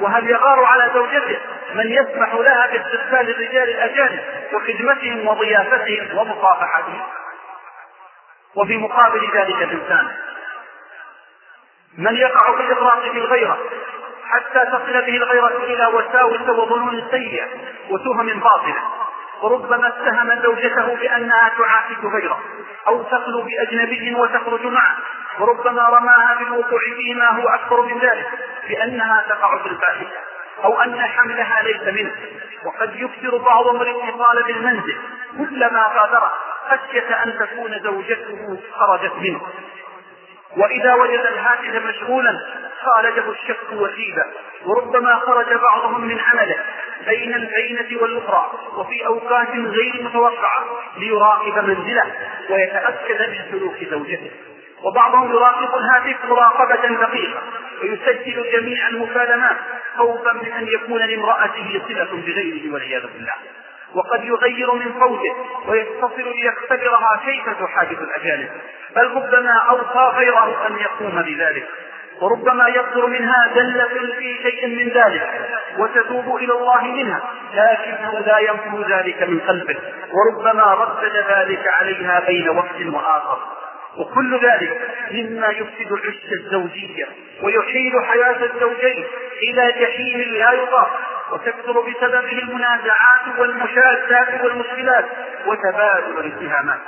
[SPEAKER 2] وهل يغار على زوجته من يسمح لها باستقبال الرجال الأجانب وخدمتهم وضيافتهم ومصافحتهم؟ وفي مقابل ذلك الإنسان من يقع في الإغراق في الغيرة حتى تصل به الغيرة إلى وساوس وظنون سيئة وتهم باطلة. وربما اتهم زوجته بأنها تعاكس غيره أو تخلو بأجنبي وتخرج معه. وربما رماها بالوقوع فيما هو أكبر من ذلك بأنها تقع في الفاحشة أو أن حملها ليس منه. وقد يكثر بعضهم الاتصال بالمنزل كلما غادره خشية أن تكون زوجته خرجت منه. وإذا وجد الهاتف مشغولا خالجه الشك والريبة وربما خرج بعضهم من عمله بين البينة والأخرى. وفي أوقات غير متوقعة ليراقب منزله ويتأكد من سلوك زوجته. وبعضهم يراقب الهاتف مراقبة دقيقة ويسجل جميع المكالمات خوفا من أن يكون لامرأته صلة بغيره والعياذ بالله. وقد يغير من صوته ويتصل ليختبرها كيف تحادث الأجانب. بل ربما أوصى غيره أن يقوم بذلك. وربما يصدر منها دلة في شيء من ذلك وتتوب إلى الله منها. لكنه لا ينفذ ذلك من قلبه. وربما ردد ذلك عليها بين وقت وآخر. وكل ذلك مما يفسد العشة الزوجية ويحيل حياة الزوجين إلى جحيم لا يطاق وتكثر بسببه المنازعات والمشادات والمشكلات وتبادل الاتهامات.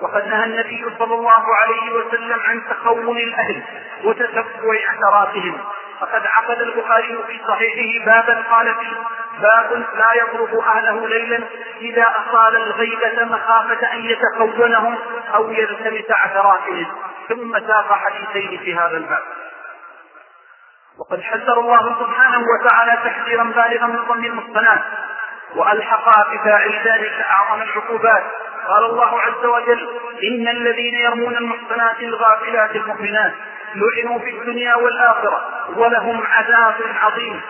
[SPEAKER 2] وقد نهى النبي صلى الله عليه وسلم عن تخون الأهل وتتبع عثراتهم فقد عقد البخاري في صحيحه بابا قال فيه باب لا يضرب أهله ليلا إذا أصال الغيبة مخافة أن يتخونهم أو يلتمس عثراتهم. ثم ساق حديثين في هذا الباب. وقد حذر الله سبحانه وتعالى تحذيرا بالغا من ظن المحصنات وألحق بفاعل ذلك أعظم العقوبات. قال الله عز وجل إن الذين يرمون المحصنات الغافلات المؤمنات لعنوا في الدنيا والآخرة ولهم عذاب عظيم.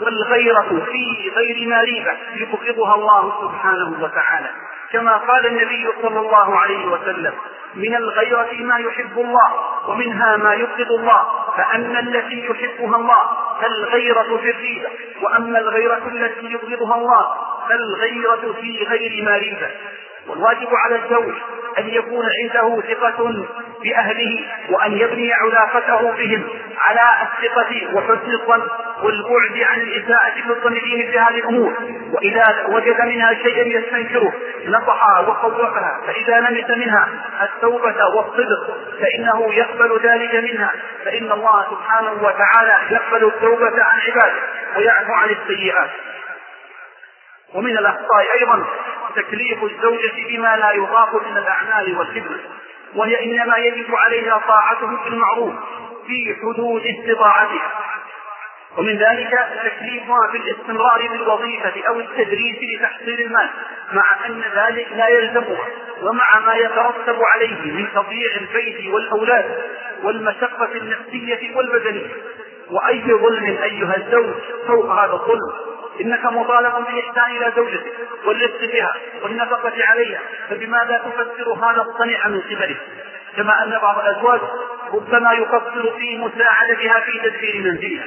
[SPEAKER 2] والغيرة في غير ما ريبة يبغضها الله سبحانه وتعالى. كما قال النبي صلى الله عليه وسلم من الغيرة ما يحب الله ومنها ما يبغض الله فأما التي يحبها الله فالغيرة في الريبة وأما الغيرة التي يبغضها الله فالغيرة في غير ما ريبة والواجب على الزوج أن يكون عنده ثقة بأهله وأن يبني علاقته بهم على الثقة وحسن الظن والبعد عن الإساءة فيهم في هذه الأمور. وإذا وجد منها شيئا يستنكره نصحها وخوفها فإذا لمس منها التوبة والصدق فإنه يقبل ذلك منها. فإن الله سبحانه وتعالى يقبل التوبة عن عباده ويعفو عن السيئات. ومن الأخطاء أيضا تكليف الزوجة بما لا يضاف من الأعمال والخدمة وهي إنما يجب عليها طاعته في المعروف في حدود استطاعتها. ومن ذلك تكليفها في الاستمرار بالوظيفة أو التدريس لتحصيل المال مع أن ذلك لا يلزمها ومع ما يترتب عليه من تضييع البيت والأولاد والمشقة النفسية والبدنية. وأي ظلم أيها الزوج فوق هذا الظلم. إنك مطالب بالإحسان إلى زوجتك والرفق بها والنفقة عليها فبماذا تفسر هذا الصنيع من قبلك كما أن بعض الأزواج ربما يقصر في مساعدتها في تدبير منزلها.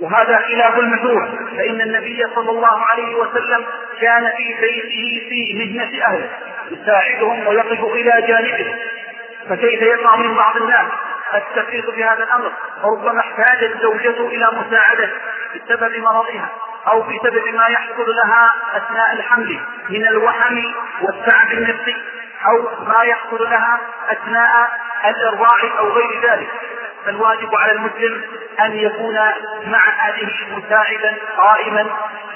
[SPEAKER 2] وهذا خلاف المشروع فإن النبي صلى الله عليه وسلم كان في بيته في مهنة أهله يساعدهم ويقف إلى جانبه. فكيف يقع من بعض الناس التفريط في هذا الأمر؟ وربما احتاجت زوجته إلى مساعدة بسبب مرضها. أو بسبب ما يحصل لها أثناء الحمل من الوحم والتعب النفسي أو ما يحصل لها أثناء الإرضاع أو غير ذلك. فالواجب على المسلم أن يكون مع هذه مساعدا قائما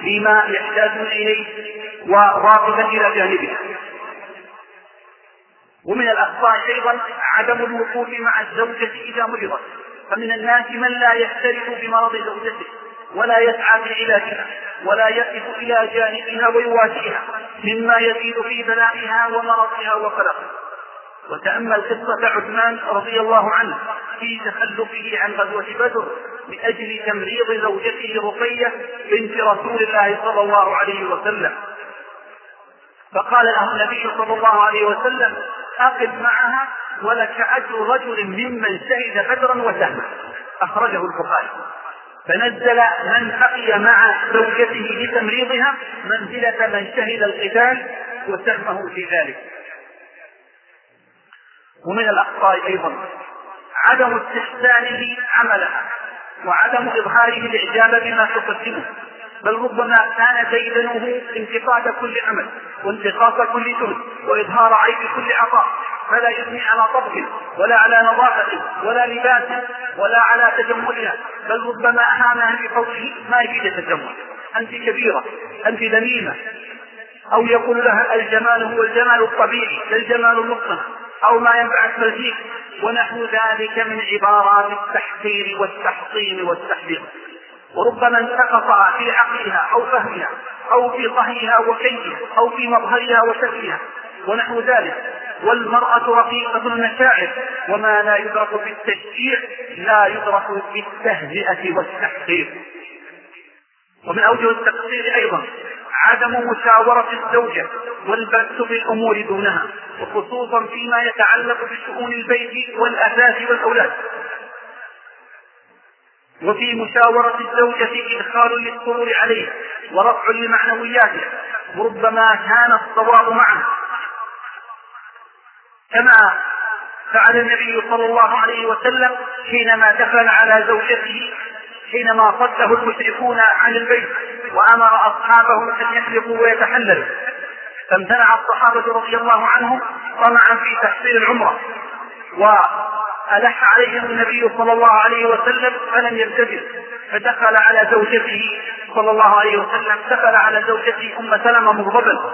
[SPEAKER 2] فيما يحتاجون إليه وراغبا إلى جانبه. ومن الأخطاء أيضا عدم الوقوف مع الزوجة إذا مرضت. فمن الناس من لا يحترف بمرض زوجته. ولا يسعى في علاجها ولا يقف إلى جانبها ويواسيها مما يزيد في بلائها ومرضها وقلقها. وتأمل قصة عثمان رضي الله عنه في تخلفه عن غزوة بدر لأجل تمريض زوجته رقية بنت رسول الله صلى الله عليه وسلم. فقال له النبي صلى الله عليه وسلم أقم معها ولك أجر رجل ممن شهد بدرا وسهما. أخرجه البخاري. فنزل من بقي مع زوجته لتمريضها منزلة من شهد القتال وسهمه في ذلك. ومن الأخطاء أيضا عدم استحسانه عملها وعدم إظهاره الإعجاب بما تقدمه. بل ربما كان ديدنه انتقاد كل عمل وانتقاص كل جهد وإظهار عيب كل عطاء فلا يثني على طبخ ولا على نظافة ولا لباس ولا على تجملها بل ربما أهانها بقوله ما يفيد التجمل أنت كبيرة أنت ذميمة. أو يقول لها الجمال هو الجمال الطبيعي لا الجمال المصطنع أو ما ينفع التلفيق ونحو ذلك من عبارات التحقير والتحطيم والتحذير. وربما انتقص في عقلها أو فهمها أو في طهيها وكيها أو في مظهرها وشكلها ونحو ذلك. والمرأة رقيقة المشاعر وما لا يدرك بالتشجيع لا يدرك بالتهزئة والتحقير. ومن أوجه التقصير أيضا عدم مشاورة الزوجة والبث بالأمور دونها وخصوصا فيما يتعلق بشؤون البيت والأثاث والأولاد. وفي مشاورة الزوجة إدخال للسرور عليه ورفع لمعنوياته وربما كان الصواب معه. كما فعل النبي صلى الله عليه وسلم حينما دخل على زوجته حينما صده المشركون عن البيت وأمر أصحابهم أن يحلقوا ويتحللوا. فامتنع الصحابة رضي الله عنهم طمعا في تحصيل العمرة. والح عليهم النبي صلى الله عليه وسلم فلم يلتزم فدخل على زوجته صلى الله عليه وسلم دخل على زوجته أم سلمة مغضبا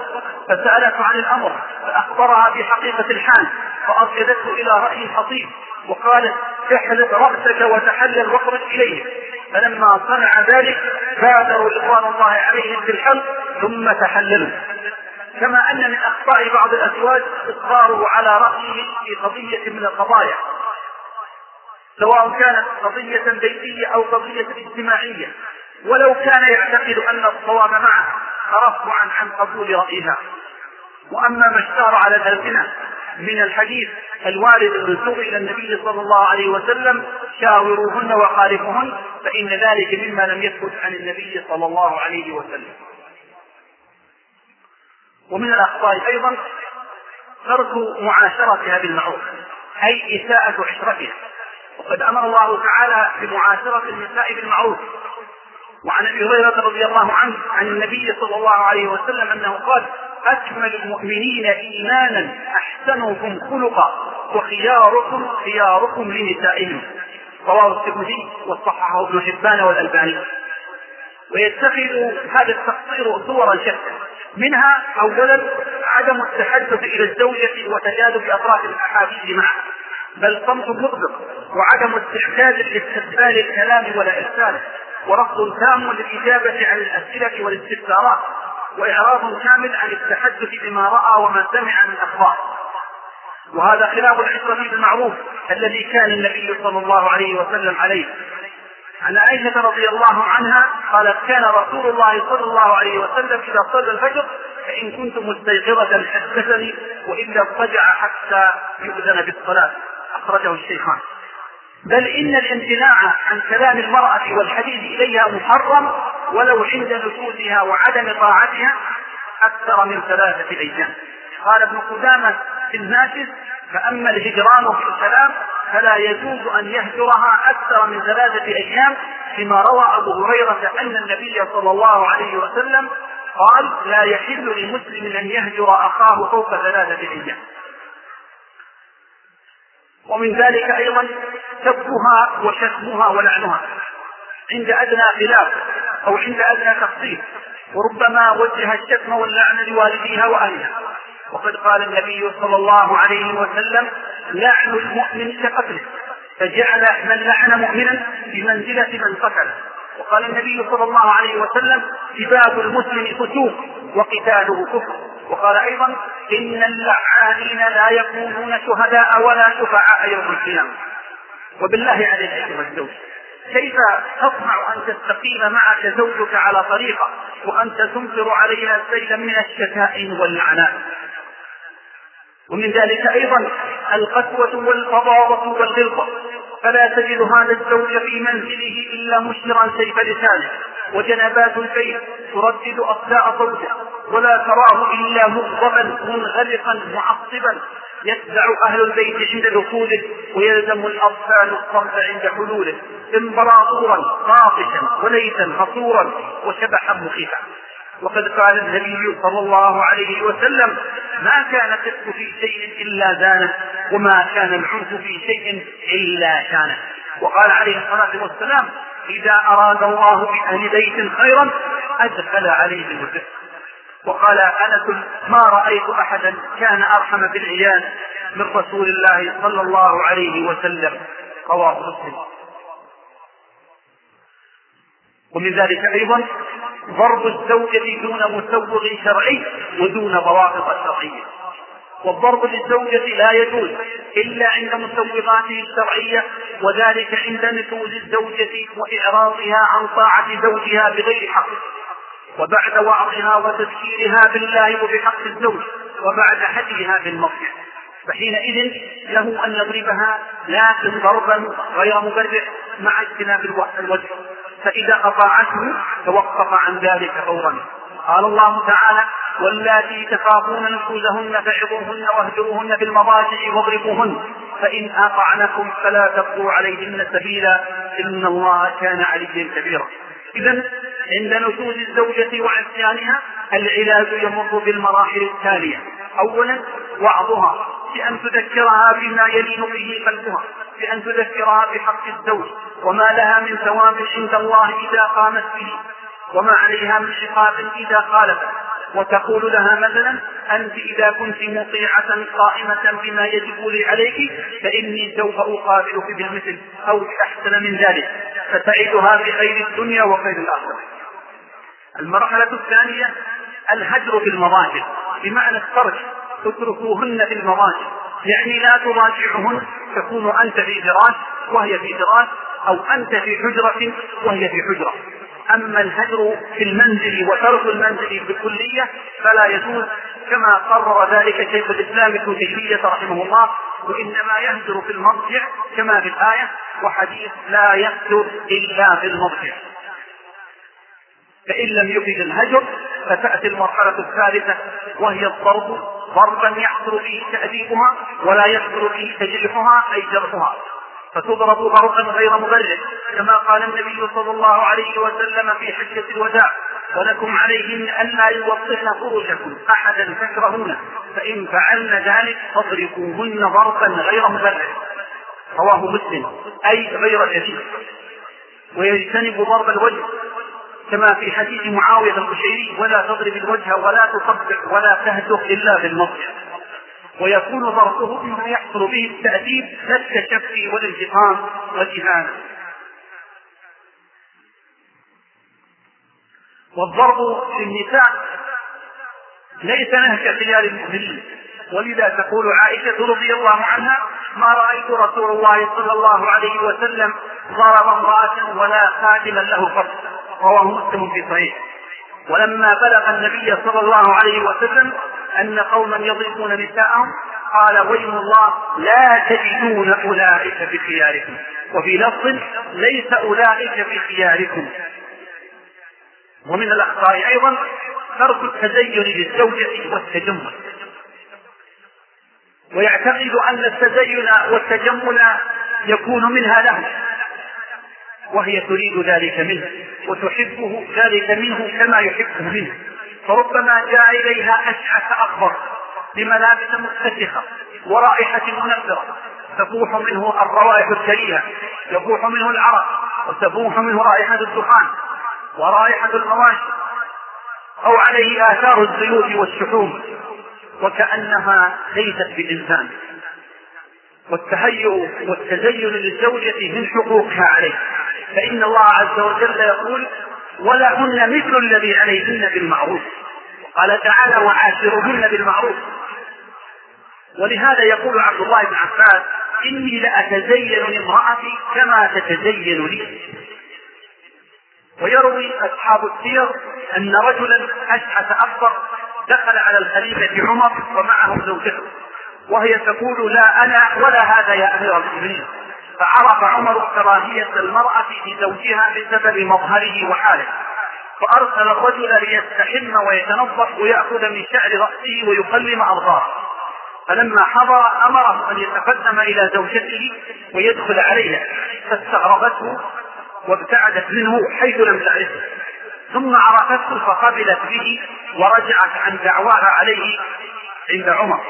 [SPEAKER 2] فسالته عن الأمر فأخبرها بحقيقة الحال فأرشدته إلى رأي خطيب وقالت احلق رأسك وتحلل واخرج إليه. فلما صنع ذلك بادروا رضوان الله عليهم بالحلق ثم تحللوا كما أن من أخطاء بعض الأزواج إصراره على رأيه في قضية من القضايا. سواء كانت قضية بيتية أو قضية اجتماعية. ولو كان يعتقد أن الصواب معه ترفعا عن قبول رأيها. وأما ما اشتهر على الألسنة من الحديث الوارد المنسوب إلى النبي صلى الله عليه وسلم شاوروهن وخالفهن فإن ذلك مما لم يثبت عن النبي صلى الله عليه وسلم. ومن الأخطاء أيضا ترك معاشرتها بالمعروف أي إساءة عشرتها. وقد أمر الله تعالى بمعاشرة النساء بالمعروف. وعن أبي هريرة رضي الله عنه عن النبي صلى الله عليه وسلم أنه قال اكمل المؤمنين إيمانا أحسنهم خلقا وخياركم خياركم لنسائهم. رواه الترمذي وصححه ابن حبان والألباني. ويتخذ هذا التقصير صورا شتى. منها اولا عدم التحدث إلى الزوجة وتجاذب أطراف الأحاديث معها. بل صمت مطلق وعدم استعداد لاستقبال الكلام ولا ارساله ورفض تام للإجابة عن الأسئلة والاستفسارات وإعراض كامل عن التحدث بما رأى وما سمع من أخبار. وهذا خلاف العشرة بالمعروف الذي كان النبي صلى الله عليه وسلم عليه. عن عائشة رضي الله عنها قالت كان رسول الله صلى الله عليه وسلم إذا صلى الفجر فإن كنت مستيقظة حدثني وإلا اضطجع حتى يؤذن بالصلاة. أخرجه الشيخان. بل إن الامتناع عن كلام المرأة والحديث إليها محرم ولو عند نشوزها وعدم طاعتها أكثر من ثلاثة أيام. قال ابن قدامة في الناشز فأما الهجران في الكلام فلا يجوز أن يهجرها أكثر من ثلاثة أيام فيما روى أبو هريرة أن النبي صلى الله عليه وسلم قال لا يحل لمسلم أن يهجر أخاه فوق ثلاثة أيام. ومن ذلك أيضا سبها وشتمها ولعنها. عند أدنى خلاف أو عند أدنى تقصير وربما وجه الشتم واللعن لوالديها وأهلها. وقد قال النبي صلى الله عليه وسلم لعن المؤمن كقتله فجعل من لعن مؤمنا بمنزلة من قتله. وقال النبي صلى الله عليه وسلم سباب المسلم فسوق وقتاله كفر. وقال أيضا إن اللعانين لا يكونون شهداء ولا شفعاء يوم القيامة. وبالله عليك أيها الزوج كيف تطمع أن تستقيم معك زوجك على طريقة وأنت تمطر عليها سيلا من الشتائم واللعنات؟ ومن ذلك أيضا القسوة والفظاظه والغلظه فلا تجد هذا الزوج في منزله إلا مشمرا سيف لسانه. وجنبات البيت تردد أصداء صوته ولا تراه إلا مغضبا منغلقا معصبا. يتبع أهل البيت عند دخوله ويلزم الأطفال الصمت عند حلوله. امبراطورا قاطشا وليثا حصورا وشبحا مخيفا. وقد قال النبي صلى الله عليه وسلم ما كان الصدق في شيء إلا زانه وما كان العنف في شيء إلا شانه. وقال عليه الصلاة والسلام إذا أراد الله بأهل بيت خيرا أدخل عليهم الرزق. وقال أنس ما رأيت أحدا كان أرحم بالعيال من رسول الله صلى الله عليه وسلم. رواه مسلم. ومن ذلك أيضا ضرب الزوجة دون مسوغ شرعي ودون ضوابط شرعية. والضرب للزوجة لا يجوز إلا عند مسوغاته الشرعية وذلك عند نشوز الزوجة وإعراضها عن طاعة زوجها بغير حق. وبعد وعظها وتذكيرها بالله وبحق الزوج وبعد هديها بالمصلحة. فحينئذ له أن يضربها لكن ضربا غير مبرح مع اجتناب الوجه. فإذا أطاعته توقف عن ذلك فورا. قال الله تعالى واللاتي تخافون نشوزهن فعظوهن واهجروهن في المضاجع واضربوهن فإن أطعنكم فلا تبقوا عليهن سبيلا إن الله كان عليا كبيرا. إذا عند نشوز الزوجة وعصيانها العلاج يمر بالمراحل التالية. أولا وعظها بأن تذكرها بما يلين به قلبها بأن تذكرها بحق الزوج. وما لها من ثواب عند الله إذا قامت به وما عليها من عقاب إذا خالفت. وتقول لها مثلا أنت إذا كنت مطيعة قائمة بما يجب لي عليك فإني سوف أقابلك بالمثل أو أحسن من ذلك. فتعدها بخير الدنيا وخير الآخرة. المرحلة الثانية الهجر في المضاجع بمعنى الترك اتركوهن في المضاجع يعني لا تراجعهن تكون أنت في فراش وهي في فراش أو أنت في حجرة وهي في حجرة. أما الهجر في المنزل وترك المنزل بالكلية فلا يجوز كما قرر ذلك شيخ الإسلام ابن تيمية رحمه الله وإنما يهجر في المضجع كما في الآية وحديث لا يهجر إلا في المضجع. فإن لم يفد الهجر فتأتي المرحلة الثالثة وهي الضرب ضربا يحصل فيه تأديبها ولا يحصل فيه تجريحها أي جرحها. فتضرب ضربا غير مبرر كما قال النبي صلى الله عليه وسلم في حجة الوداع ولكم عليهن ألا يوطئن فرجكم أحدا تكرهونه فإن فعلن ذلك فاضربوهن ضربا غير مبرر. رواه مسلم أي غير كثير ويجتنب ضرب الوجه كما في حديث معاوية القشيري ولا تضرب الوجه ولا تصبح ولا تهدف إلا بالمصير ويكون ضربه مما يحصل به التأديب لا التشفي والانتقام والإهانة. والضرب للنساء ليس نهج خيار المؤمنين ولذا تقول عائشة رضي الله عنها ما رأيت رسول الله صلى الله عليه وسلم ضرب امرأة ولا خادما له فرد. رواه مسلم في صحيح. ولما بلغ النبي صلى الله عليه وسلم أن قوما يضربون نساءهم؟ قال ويم الله لا تجدون أولئك بخياركم. وفي لفظ ليس أولئك بخياركم. ومن الأخطاء أيضا ترك التزين للزوجة والتجمل ويعتقد أن التزين والتجمل يكون منها له وهي تريد ذلك منه وتحبه ذلك منه كما يحبه منه. فربما جاء إليها أشعث أكبر بملابس متسخة ورائحة منفرة. تفوح منه الروائح الكريهة يفوح منه العرق وتفوح منه رائحة الدخان ورائحة المواشي. أو عليه آثار الزيوت والشحوم وكأنها ليست بإنسان. والتهيؤ والتزين للزوجة من حقوقها عليه. فإن الله عز وجل يقول ولهن مثل الذي عليهن بالمعروف. قال تعالى وعاشرهن بالمعروف. ولهذا يقول عبد الله بن عباس إني لأتزين لامرأتي كما تتزين لي. ويروي أصحاب السير أن رجلا أشحث أكبر دخل على الخليفة عمر ومعه زوجته وهي تقول لا أنا ولا هذا يا أمير المؤمنين. فعرف عمر كراهية المرأة لزوجها بسبب مظهره وحاله. فأرسل الرجل ليستحم ويتنظف ويأخذ من شعر رأسه ويقلم أظهاره فلما حضر أمره أن يتقدم إلى زوجته ويدخل عليها فاستغربته وابتعدت منه حيث لم تعرفه. ثم عرفته فقبلت به ورجعت عن دعواها عليه عند عمر.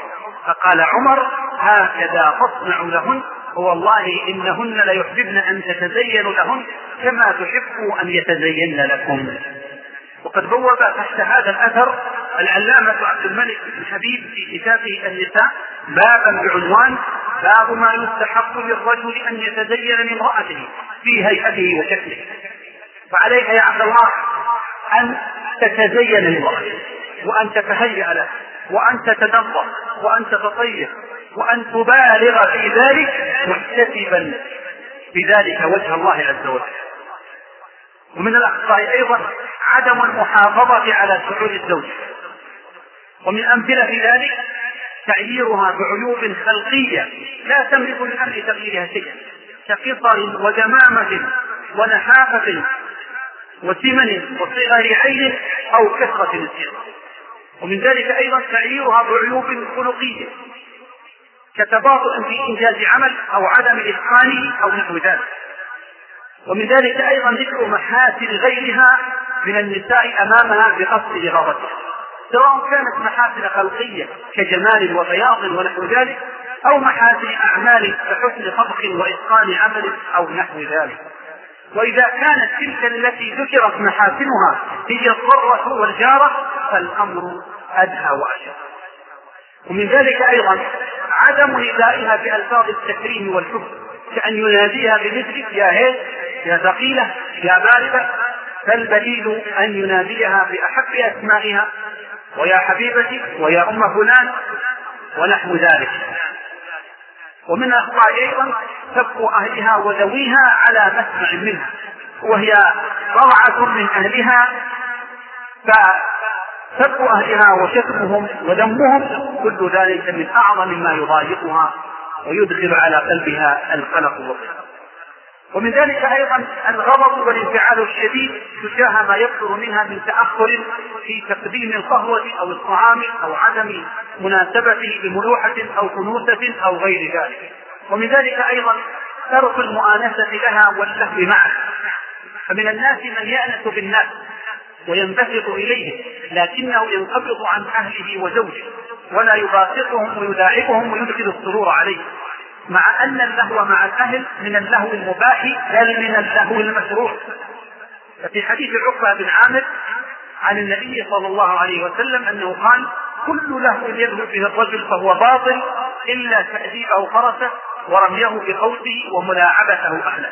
[SPEAKER 2] فقال عمر هكذا تصنع لهن ووالله إنهن ليحببن أن تتزين لهن كما تحب أن يتزين لكم. وقد بوب تحت هذا الأثر العلامة عبد الملك بن حبيب في كتابه النساء بابا بعنوان باب ما يستحق للرجل أن يتزين لامرأته في هيئته وشكله. فعليك يا عبد الله أن تتزين لامرأتك وأن تتهيأ له وأن تتنظف وأن تتطيب وأن تبالغ في ذلك محتسبا. بذلك وجه الله عز وجل. ومن الأخطاء أيضا عدم المحافظة على شعور الزوج. ومن أمثلة ذلك تعييرها بعيوب خلقية. لا تملك لأمر تغييرها شيئا. كقصر وجمامة ونحافة وسمن وصغر عين أو كثرة السيرة ومن ذلك أيضا تعييرها بعيوب خلقية. كتباطؤ في إنجاز عمل أو عدم إتقانه أو نحو ذلك. ومن ذلك أيضا ذكر محاسن غيرها من النساء أمامها بقصد إغاظتها. سواء كانت محاسن خلقية كجمال وبياض ونحو ذلك أو محاسن أعمال كحسن طبخ وإتقان عمل أو نحو ذلك. وإذا كانت تلك التي ذكرت محاسنها هي الضرة والجارة فالأمر أدهى وأشد. ومن ذلك أيضا عدم ندائها بألفاظ التكريم والحب كأن يناديها بمثل يا هيل يا ثقيلة يا باردة فالبديل أن يناديها بأحب أسمائها ويا حبيبتي ويا أم فلان ونحو ذلك. ومن الأخطاء أيضا سب أهلها وذويها على مسمع منها وهي روعة من أهلها فسب أهلها وشتمهم وذمهم كل ذلك من أعظم ما يضايقها ويدخل على قلبها القلق والضيق. ومن ذلك أيضا الغضب والانفعال الشديد تجاه ما يصدر منها من تأخر في تقديم القهوة أو الطعام أو عدم مناسبته بملوحة أو كنوسه أو غير ذلك. ومن ذلك أيضا ترك المؤانسة لها واللهو معها فمن الناس من يأنس بالناس وينبسط اليهم لكنه ينقبض عن أهله وزوجه ولا يباسطهم ويداعبهم ويدخل السرور عليهم مع أن اللهو مع الأهل من اللهو المباح بل من اللهو المشروع. ففي حديث عقبة بن عامر عن النبي صلى الله عليه وسلم أنه قال كل لهو يلهو به الرجل فهو باطل إلا تأديبه فرسه ورميه بقوسه وملاعبته أهله.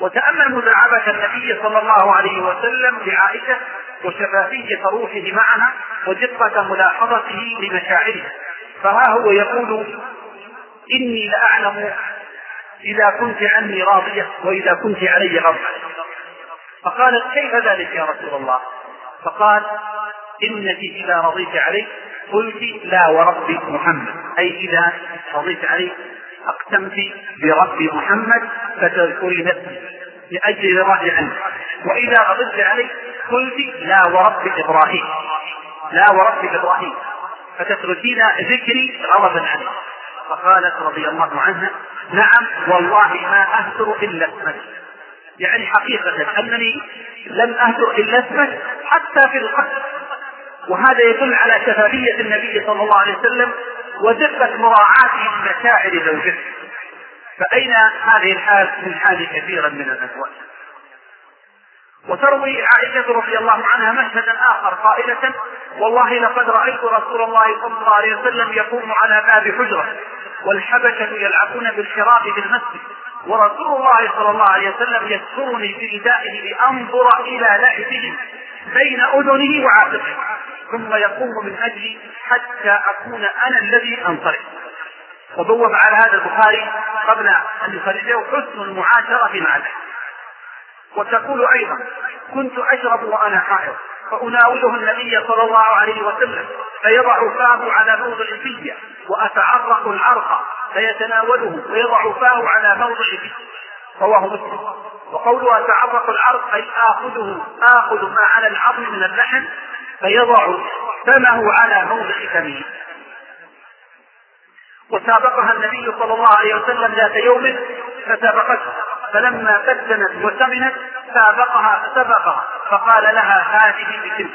[SPEAKER 2] وتأمل مداعبة النبي صلى الله عليه وسلم لعائشة وشفافية روحه معها ودقة ملاحظته لمشاعرها. فها هو يقول إني لأعلم إذا كنت عني راضية وإذا كنت علي غضبة. فقالت كيف ذلك يا رسول الله؟ فقال إنك إذا رضيت علي قلت لا ورب محمد. أي إذا رضيت علي أقسمت برب محمد فتذكري نفسي لأجل رضي عنك وإذا غضبت علي قلت لا ورب إبراهيم. لا ورب إبراهيم. فتتركين ذكري غضبا عنك فقالت رضي الله عنها نعم والله ما أهدر إلا اسمك. يعني حقيقة أنني لم أهدر إلا اسمك حتى في القتل وهذا يدل على شفافية النبي صلى الله عليه وسلم ودقة مراعاته لمشاعر زوجته فأين هذه الحال؟ من حال كثيرا من الأزواج. وتروي عائشة رضي الله عنها مشهدا آخر قائلة والله لقد رأيت رسول الله صلى الله عليه وسلم يقوم على باب حجرة والحبشة يلعبون بالحراب بالمسجد ورسول الله صلى الله عليه وسلم يذكرني في ردائه لأنظر إلى لعبهم. بين أذنه وعاتقه ثم يقوم من أجلي حتى أكون أنا الذي أنصرف. وبوب على هذا البخاري قبل أن يخرجه حسن المعاشرة مع الأهل وتقول أيضا كنت أشرب وأنا حائض فأناوله النبي صلى الله عليه وسلم فيضع فاه على موضع فيه وأتعرق العرق فيتناوله ويضع فاه على موضع فيه رواه مسلم. وقوله أتعرق العرق أي آخذه آخذ ما على العظم من اللحم فيضع فمه على موضع فمه وسابقها النبي صلى الله عليه وسلم ذات يوم فسابقته. فلما بدنت وسمنت سابقها سبقها فقال لها هذه بتلك.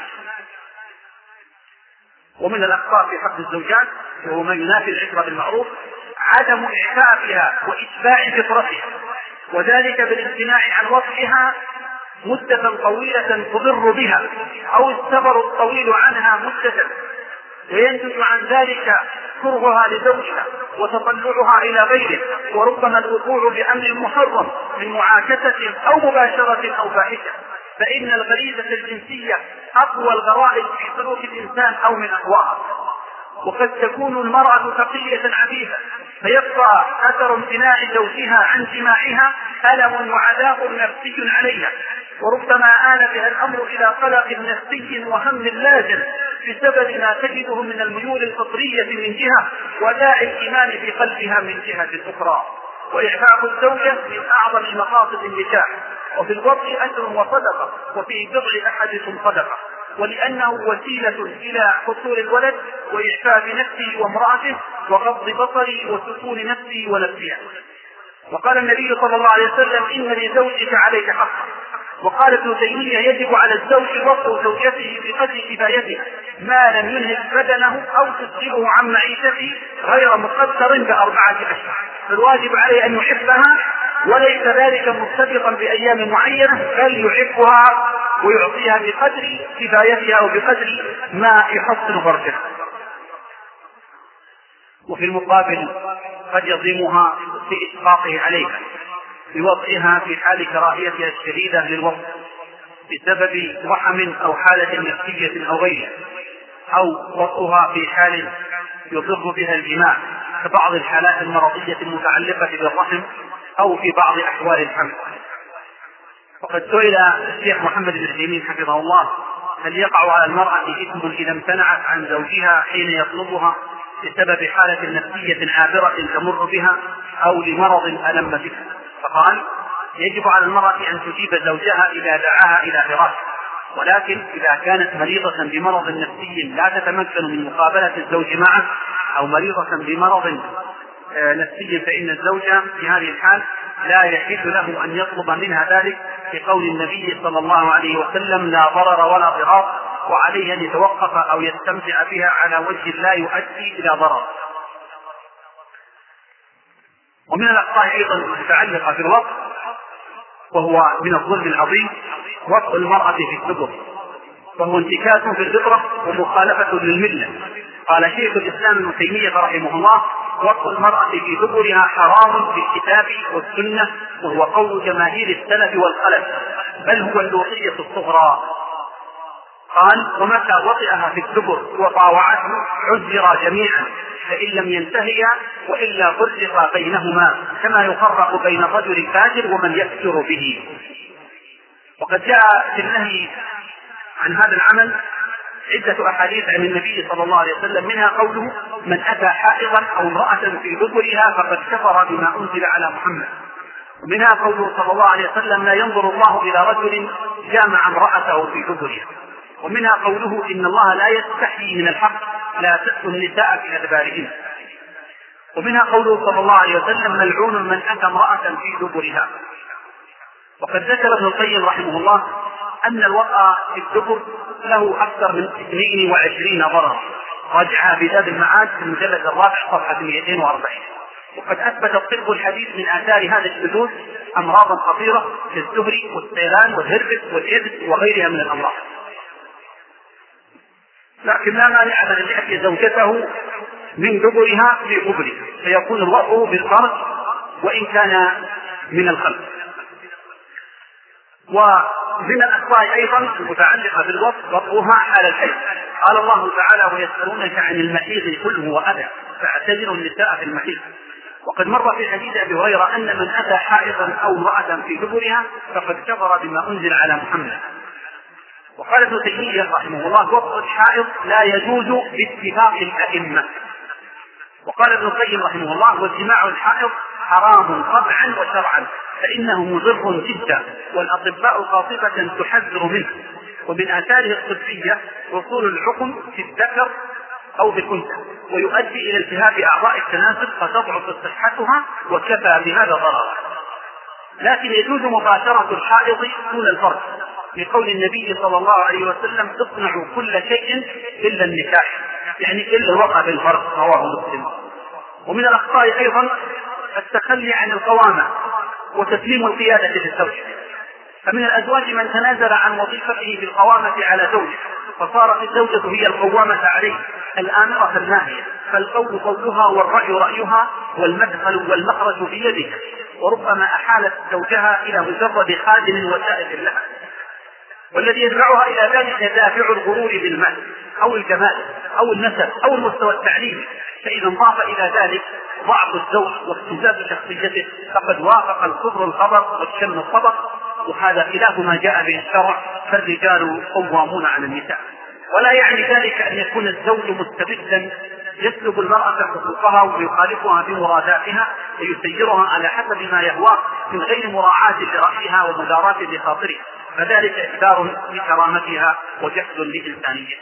[SPEAKER 2] ومن الاخطاء في حق الزوجات وهو ما ينافي العشره بالمعروف عدم اعفافها وإتباع فطرتها. وذلك بالامتناع عن وضعها مدة طويلة تضر بها أو السفر الطويل عنها مدة وينتج عن ذلك كرهها لزوجها وتطلعها إلى غيره وربما الوقوع بأمر محرم من معاكسة أو مباشرة أو فاحشة. فإن الغريزة الجنسية أقوى الغرائز في سلوك الإنسان أو من اقواها وقد تكون المرأة تقية عفيفة فيبقى أثر امتناع زوجها عن جماعها ألم وعذاب نفسي عليها. وربما آل بها الأمر إلى قلق نفسي وهم لازم بسبب ما تجده من الميول الفطرية من جهة وداء الإيمان في قلبها من جهة أخرى. وإعفاف الزوجة من أعظم مقاصد النكاح وفي الوضع أجر وصدقة وفي بضع أحدكم صدقة. ولأنه وسيلة إلى حصول الولد وإعفاف نفسه وامرأته وغض بصره وسكون نفسه ونفسها وقال النبي صلى الله عليه وسلم إن لزوجك عليك حقا وقال ابن تيمية يجب على الزوج وقت زوجته بقدر كفايته. ما لم ينهك بدنه أو تشغله عن معيشته غير مقدر بأربعة أشهر. فالواجب عليه أن يحبها وليس ذلك مرتبطا بأيام معينة بل يحبها ويعطيها بقدر كفايتها وبقدر ما يحصن فرجها وفي المقابل قد يظلمها في إسقاطه عليها. بوضعها في حال كراهيتها الشديدة للوضع بسبب رحم أو حالة نفسية أو غيرها أو وضعها في حال يضر بها الجماع كبعض الحالات المرضية المتعلقة بالرحم أو في بعض أحوال الحمل. وقد سئل الشيخ محمد بن عثيمين حفظه الله هل يقع على المرأة إثم إذا امتنعت عن زوجها حين يطلبها بسبب حالة نفسية عابرة تمر بها أو لمرض ألم بها؟ فقال يجب على المرأة أن تجيب زوجها إذا دعاها إلى فراش ولكن إذا كانت مريضة بمرض نفسي لا تتمكن من مقابلة الزوج معه أو مريضة بمرض آه، نفسي فإن الزوج في هذه الحال لا يحل له أن يطلب منها ذلك في قول النبي صلى الله عليه وسلم لا ضرر ولا ضرار وعليه أن يتوقف أو يستمتع بها على وجه لا يؤدي إلى ضرر. ومن الأخطاء أيضا المتعلقة في الوقت وهو من الظلم العظيم وطء المرأة في الدبر فهو انتكاس في الفطرة ومخالفة للملة. قال شيخ الإسلام ابن تيمية رحمه الله وطء المرأة في دبرها حرام في الكتاب والسنة وهو قول جماهير السلف والخلف بل هو اللوطية الصغرى. قال ومتى وطئها في الدبر وطاوعته عذر جميعا فإن لم ينتهيا وإلا فرق بينهما كما يفرق بين الرجل الفاجر ومن يكثر به. وقد جاء في النهي عن هذا العمل عدة أحاديث عن النبي صلى الله عليه وسلم منها قوله من أتى حائضا أو امرأة في دبرها فقد كفر بما أنزل على محمد. ومنها قوله صلى الله عليه وسلم لا ينظر الله إلى رجل جامع امرأته في دبرها ومنها قوله إن الله لا يستحيي من الحق لا تأتوا النساء في أدبارهن. ومنها قوله صلى الله عليه وسلم ملعون من أتى امرأة في دبرها. وقد ذكر ابن القيم رحمه الله أن الوطأ في الدبر له أكثر من 22 ضررا. راجعها في باب المعاد في المجلد الرابع صفحة 240 وقد أثبت الطب الحديث من آثار هذا الشذوذ أمراضا خطيرة كالزهر والسيلان والهربس والإيدس وغيرها من الأمراض. لكن لا مانع من أن يأتي زوجته من دبرها في قبله فيكون الوضع بالفرج وإن كان من الخلف ومن الأخطاء أيضا المتعلقة بالوصف وضعها حال الحيض قال الله تعالى ويسألونك عن المحيض قل هو أذى. فاعتذروا النساء في المحيض. وقد مر في حديث أبي هريرة أن من أتى حائضا أو امرأة في دبرها فقد كفر بما أنزل على محمد. وقال ابن تيمية رحمه الله وضع الحائض لا يجوز باتفاق الأئمة. وقال ابن القيم رحمه الله وجماع الحائض حرام طبعا وشرعا فإنه مضر جدا والأطباء قاطبة تحذر منه. ومن آثاره الطبية وصول الحكم في الذكر أو بالأنثى ويؤدي إلى التهاب أعضاء التناسل فتضعف صحتها وكفى بهذا ضررا لكن يجوز مباشرة الحائض طول الفرج. لقول النبي صلى الله عليه وسلم اصنعوا كل شيء إلا النكاح. يعني إلا الوقع بالفرق رواه مسلم. ومن الأخطاء أيضا التخلي عن القوامة وتسليم القيادة للزوج فمن الأزواج من تنازل عن وظيفته في القوامة على زوجه فصارت الزوجة هي القوامة عليه. الآمرة الناهية فالقول قولها والرأي رأيها والمدخل والمخرج بيدها وربما أحالت زوجها إلى مجرد خادم وسائل لها. والذي يدفعها إلى ذلك دافع الغرور بالمال أو الجمال أو النسب أو المستوى التعليمي فإذا انضاف إلى ذلك ضعف الزوج واختزاز شخصيته فقد وافق الكفر الخبر والشم الخبر وهذا خلاف ما جاء به الشرع فالرجال قوامون على النساء. ولا يعني ذلك أن يكون الزوج مستبدا يسلب المرأة حقوقها ويخالفها في مراداتها ويسيرها على حسب ما يهواه من غير مراعاة لرأيها ومداراة لخاطرها. فذلك إكثار لكرامتها وجحد لإنسانيتها.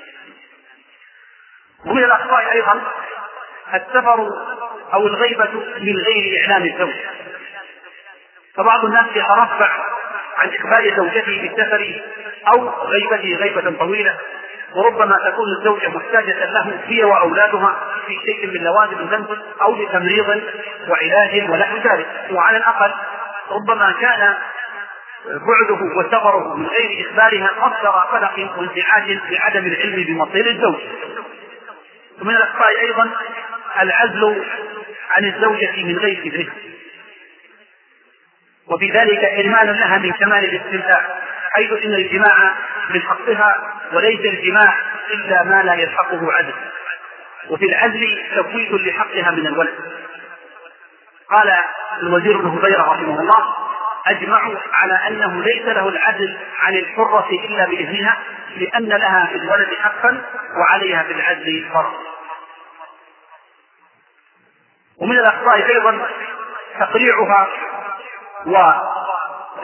[SPEAKER 2] ومن الأخطاء أيضا السفر أو الغيبة من غير إعلام الزوج. فبعض الناس يترفع عن إخبار زوجته بالسفر أو غيبته غيبة طويلة وربما تكون الزوجة محتاجة له هي وأولادها في شيء من لوازم المنزل أو لتمريض وعلاج ونحو ذلك. وعلى الأقل ربما كان بعده وسفره من غير إخبارها مصدر قلق وانزعاج لعدم العلم بمصير الزوج. ومن الأخطاء أيضا العزل عن الزوجة من غير إذنها وفي ذلك حرمان لها من كمال الاستمتاع. حيث إن الجماع من حقها وليس الجماع إلا ما لا يلحقه عدل. وفي العزل تفويت لحقها من الولد. قال الوزير بن هبيرة رحمه الله أجمعوا على أنه ليس له العدل عن الحرة إلا بإذنها لأن لها في الولد حقا وعليها في العدل فرض ومن الأخطاء أيضا تقريعها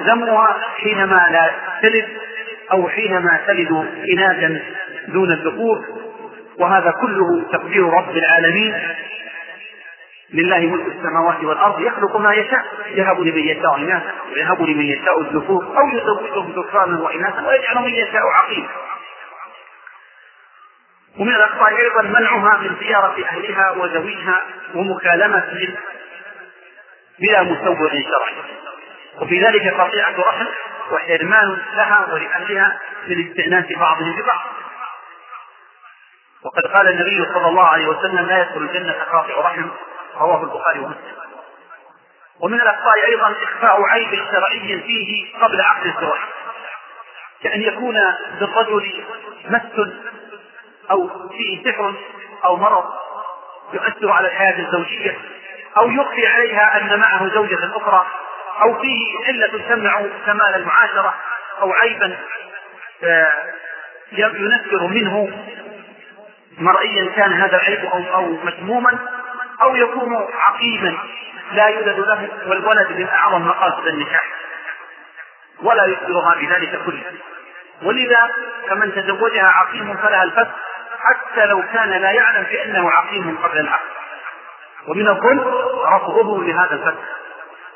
[SPEAKER 2] ذمها حينما لا تلد أو حينما تلد إناثا دون الذكور وهذا كله تقدير رب العالمين. لله ملك السماوات والأرض يخلق ما يشاء يهب لمن يشاء إناثا ويهب لمن يشاء الذكور أو يزوجهم ذكرانا وإناثا ويجعل من يشاء عقيما ومن الاخطاء أيضا منعها من زيارة أهلها وذويها ومكالمتهم بلا مسوغ شرعي. وفي ذلك قطيعة رحم وحرمان لها ولأهلها من استئناس بعضهم ببعض. وقد قال النبي صلى الله عليه وسلم لا يدخل الجنة قاطع رحم رواه البخاري ومسلم. ومن الأخطاء أيضا إخفاء عيب شرعي فيه قبل عقد الزواج. كأن يكون بالرجل مس أو فيه سحر أو مرض يؤثر على الحياة الزوجية أو يخفي عليها أن معه زوجة أخرى أو فيه علة تمنع كمال المعاشرة أو عيبا آه، ينفر منه مرئيا كان هذا العيب أو أو مذموما أو يكون عقيما لا يولد له والولد من أعظم مقاصد النكاح ولا يخبرها بذلك كله. ولذا فمن تزوجها عقيم فلها الفتح حتى لو كان لا يعلم بأنه عقيم قبل العقد. ومن الظلم رفضه لهذا الفتح.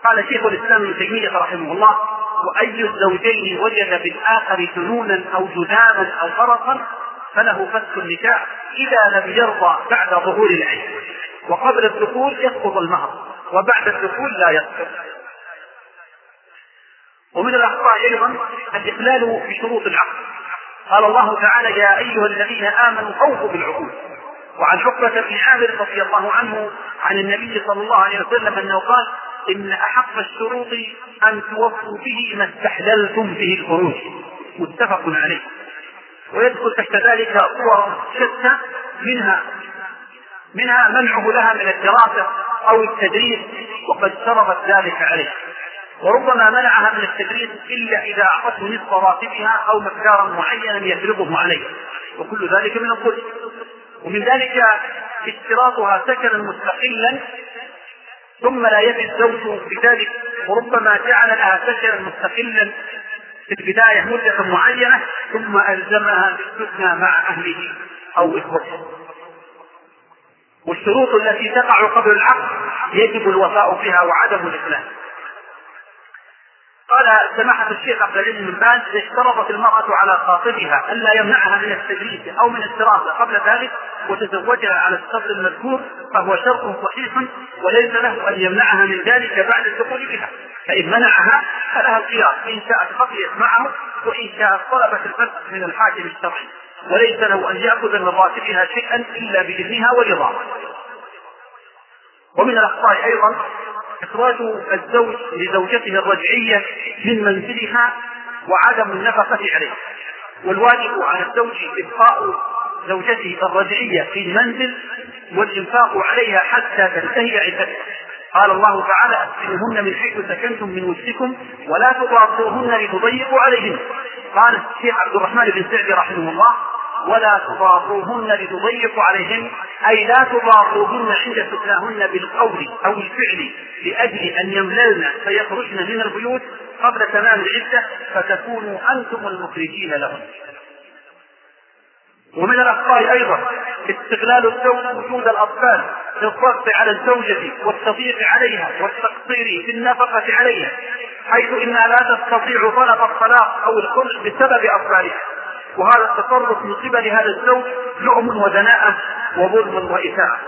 [SPEAKER 2] قال شيخ الإسلام ابن تيمية رحمه الله وأي الزوجين وجد بالآخر جنونا أو جذاما أو فرقا فله فسخ النكاح إذا لم يرضى بعد ظهور العين وقبل الدخول يسقط المهر وبعد الدخول لا يسقط ومن الأخطاء أيضا الإخلال بشروط العقد. قال الله تعالى يا أيها الذين آمنوا اوفوا بالعقود. وعن عقبة بن عامر رضي الله عنه عن النبي صلى الله عليه وسلم أنه قال إن أحق الشروط أن توفوا به ما استحللتم به الخروج. متفق عليه. ويدخل تحت ذلك صور شتى منها منها منعه لها من الدراسة أو التدريس وقد شرطت ذلك عليه. وربما منعها من التدريس إلا إذا أعطته نصف راتبها أو مقدارا معينا يفرضه عليه. وكل ذلك من الظلم. ومن ذلك اشتراطها سكنا مستقلا ثم لا يفي الزوج بذلك وربما جعل لها سكنا مستقلا في البداية مدة معينة ثم ألزمها بالسكنى مع أهله أو إخوته. والشروط التي تقع قبل العقد يجب الوفاء فيها وعدم الإخلال قال سماحة الشيخ عبد العزيز بن باز اشترطت المرأة على خاطبها ألا يمنعها من التدريس أو من الدراسة قبل ذلك وتزوجها على الشرط المذكور فهو شرط صحيح وليس له أن يمنعها من ذلك بعد الدخول بها. فإن منعها فلها الخيار إن شاءت بقيت معه وإن شاءت طلبت الفتح من الحاكم الشرعي. وليس له أن يأخذ من راتبها شيئا إلا بإذنها ورضاها. ومن الأخطاء أيضا إخراج الزوج لزوجته الرجعية من منزلها وعدم النفقة عليه. والواجب على الزوج إبقاء زوجته الرجعية في المنزل والإنفاق عليها حتى تنتهي عدتها. قال الله تعالى اسكنوهن من حيث سكنتم من وجدكم ولا تضاروهن لتضيقوا عليهن. قال الشيخ عبد الرحمن بن سعدي رحمه الله ولا تضاروهن لتضيقوا عليهن أي لا تضاروهن عند سكناهن بالقول أو الفعل لأجل أن يمللن فيخرجن من البيوت قبل تمام العدة فتكونوا أنتم المخرجين لهن ومن الاخطاء أيضا استغلال الزوج وجود الأطفال للضغط على الزوجة والتضييق عليها والتقصير في النفقة عليها حيث إنها لا تستطيع طلب الطلاق أو الخلع بسبب أطفالها. وهذا التصرف من قبل هذا الزوج لؤم ودناءة وظلم وإساءة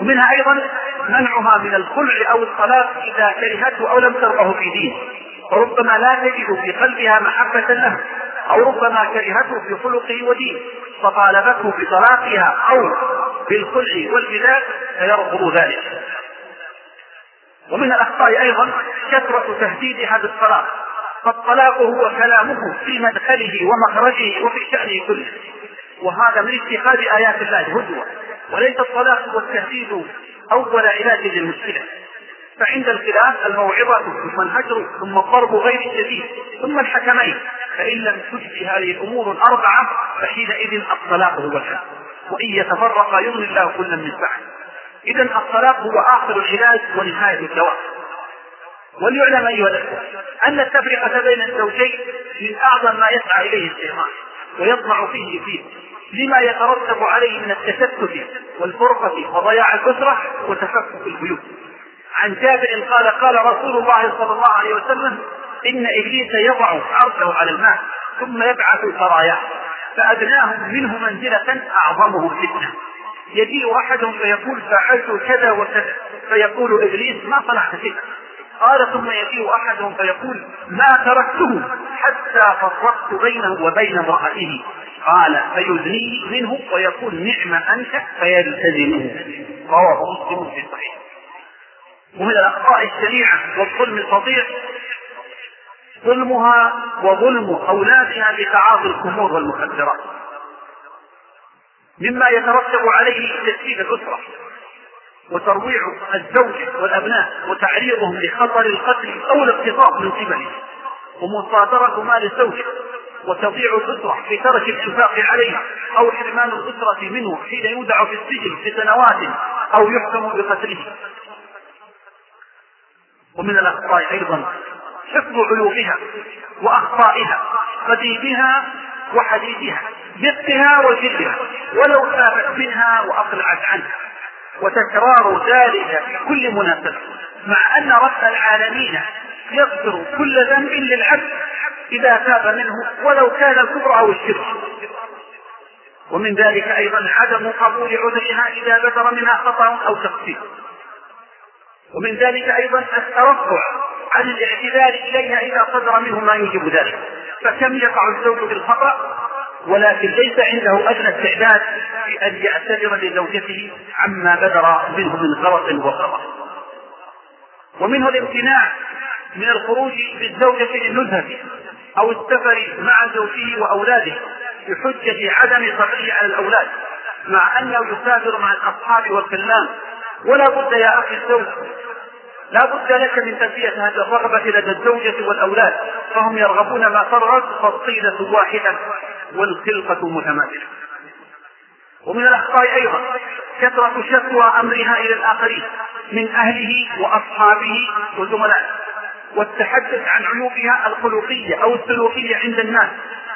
[SPEAKER 2] ومنها أيضا منعها من الخلع أو الطلاق إذا كرهته أو لم ترضه في دين وربما لا تجد في قلبها محبة له. أو ربما كرهته في خلقه ودينه فطالبته بطلاقها أو بالخلع والبلاد فيرفض ذلك. ومن الأخطاء أيضا كثرة تهديدها بالطلاق فالطلاق هو كلامه في مدخله ومخرجه وفي شأنه كله. وهذا من اتخاذ آيات الله هدوة وليس الطلاق والتهديد أول علاج للمشكلة. فعند الخلاف الموعظة ثم الهجر ثم الضرب غير الشديد ثم الحكمين فإن لم تجد هذه الأمور الأربعة فحينئذ الطلاق هو الحل وإن يتفرق يغني الله كلا من سعه إذا الطلاق هو آخر العلاج ونهاية الدواء وليعلم أيها الأخوة أن التفرقة بين الزوجين من أعظم ما يسعى إليه الشيطان ويطمع فيه فيه لما يترتب عليه من التشتت والفرقة وضياع الأسرة وتفكك البيوت. عن جابر قال قال رسول الله صلى الله عليه وسلم إن إبليس يضع عرشه على الماء ثم يبعث سراياه فأدناهم منه منزلة أعظمهم فتنة يجيء أحدهم فيقول فعلت كذا وكذا فيقول إبليس ما صنعت شيء قال ثم يجيء أحدهم فيقول ما تركته حتى فرقت بينه وبين امرأته. قال فيدنيه منه ويقول نعم أنت فيلتزمه. رواه مسلم في صحيح ومن الأخطاء الشنيعة والظلم الفظيع ظلمها وظلم أولادها بتعاطي الخمور والمخدرات. مما يترتب عليه تشكيل الأسرة وترويع الزوج والأبناء وتعريضهم لخطر القتل أو الاغتصاب من قبله ومصادرة مال الزوج وتضيع الأسرة بترك الإنفاق عليه أو حرمان الأسرة منه حين يودع في السجن لسنوات أو يحكم بقتله. ومن الأخطاء أيضا حفظ عيوبها وأخطائها قديمها وحديثها دقها وجلها ولو خافت منها وأقلعت عنها. وتكرار ذلك في كل مناسبة مع أن رب العالمين يغفر كل ذنب للعبد إذا تاب منه ولو كان الكفر أو الشرك. ومن ذلك أيضا عدم قبول عذرها إذا بدر منها خطأ أو تقصير ومن ذلك أيضا الترفع عن الاعتذار إليها إذا صدر منه ما يوجب ذلك. فكم يقع الزوج بالخطأ؟ ولكن ليس عنده أدنى استعداد في أن يعتذر لزوجته عما بدر منه من غلط وخطأ. ومنه الامتناع من الخروج بالزوجة للنزهة أو السفر مع زوجه وأولاده بحجة عدم صبره على الأولاد مع أنه يسافر مع الأصحاب والكلام ولا بد يا أخي الزوج لا بد لك من تلبية هذه الرغبة لدى الزوجة والأولاد فهم يرغبون ما ترغب فالطيلة واحدة والخلقة متماثلة ومن الأخطاء أيضا كثرة شكوى أمرها إلى الآخرين من أهله وأصحابه وزملائه والتحدث عن عيوبها الخلقية أو السلوكية عند الناس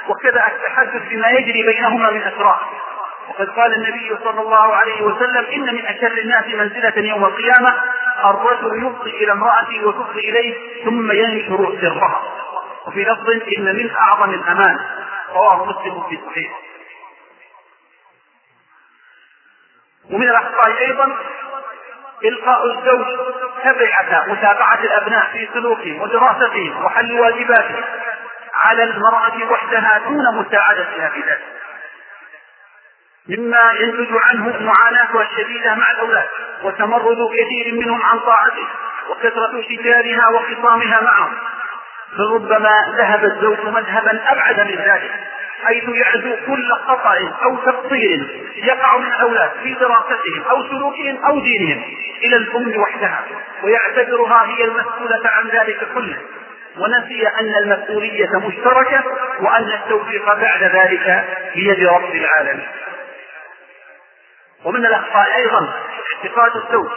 [SPEAKER 2] وكذا التحدث بما يجري بينهما من أسرار. وقد قال النبي صلى الله عليه وسلم إن من أشر الناس منزلة يوم القيامة الرجل يفضي إلى امرأته وتفضي إليه ثم ينشر سرها وفي لفظ إن من أعظم الأمان رواه مسلم في صحيح ومن الأخطاء أيضا إلقاء الزوج تبعة متابعة الأبناء في سلوكهم ودراستهم وحل واجباتهم على المرأة وحدها دون مساعدتها في ذلك مما ينتج عنه معاناتها الشديدة مع الأولاد وتمرد كثير منهم عن طاعته وكثرة شجارها وخصامها معهم. فربما ذهب الزوج مذهبا أبعد من ذلك حيث يعزو كل خطأ أو تقصير يقع من الأولاد في دراستهم أو سلوكهم أو دينهم إلى الأم وحدها ويعتبرها هي المسؤولة عن ذلك كله. ونسي أن المسؤولية مشتركة وأن التوفيق بعد ذلك بيد رب العالمين. ومن الأخطاء أيضا اعتقاد الزوج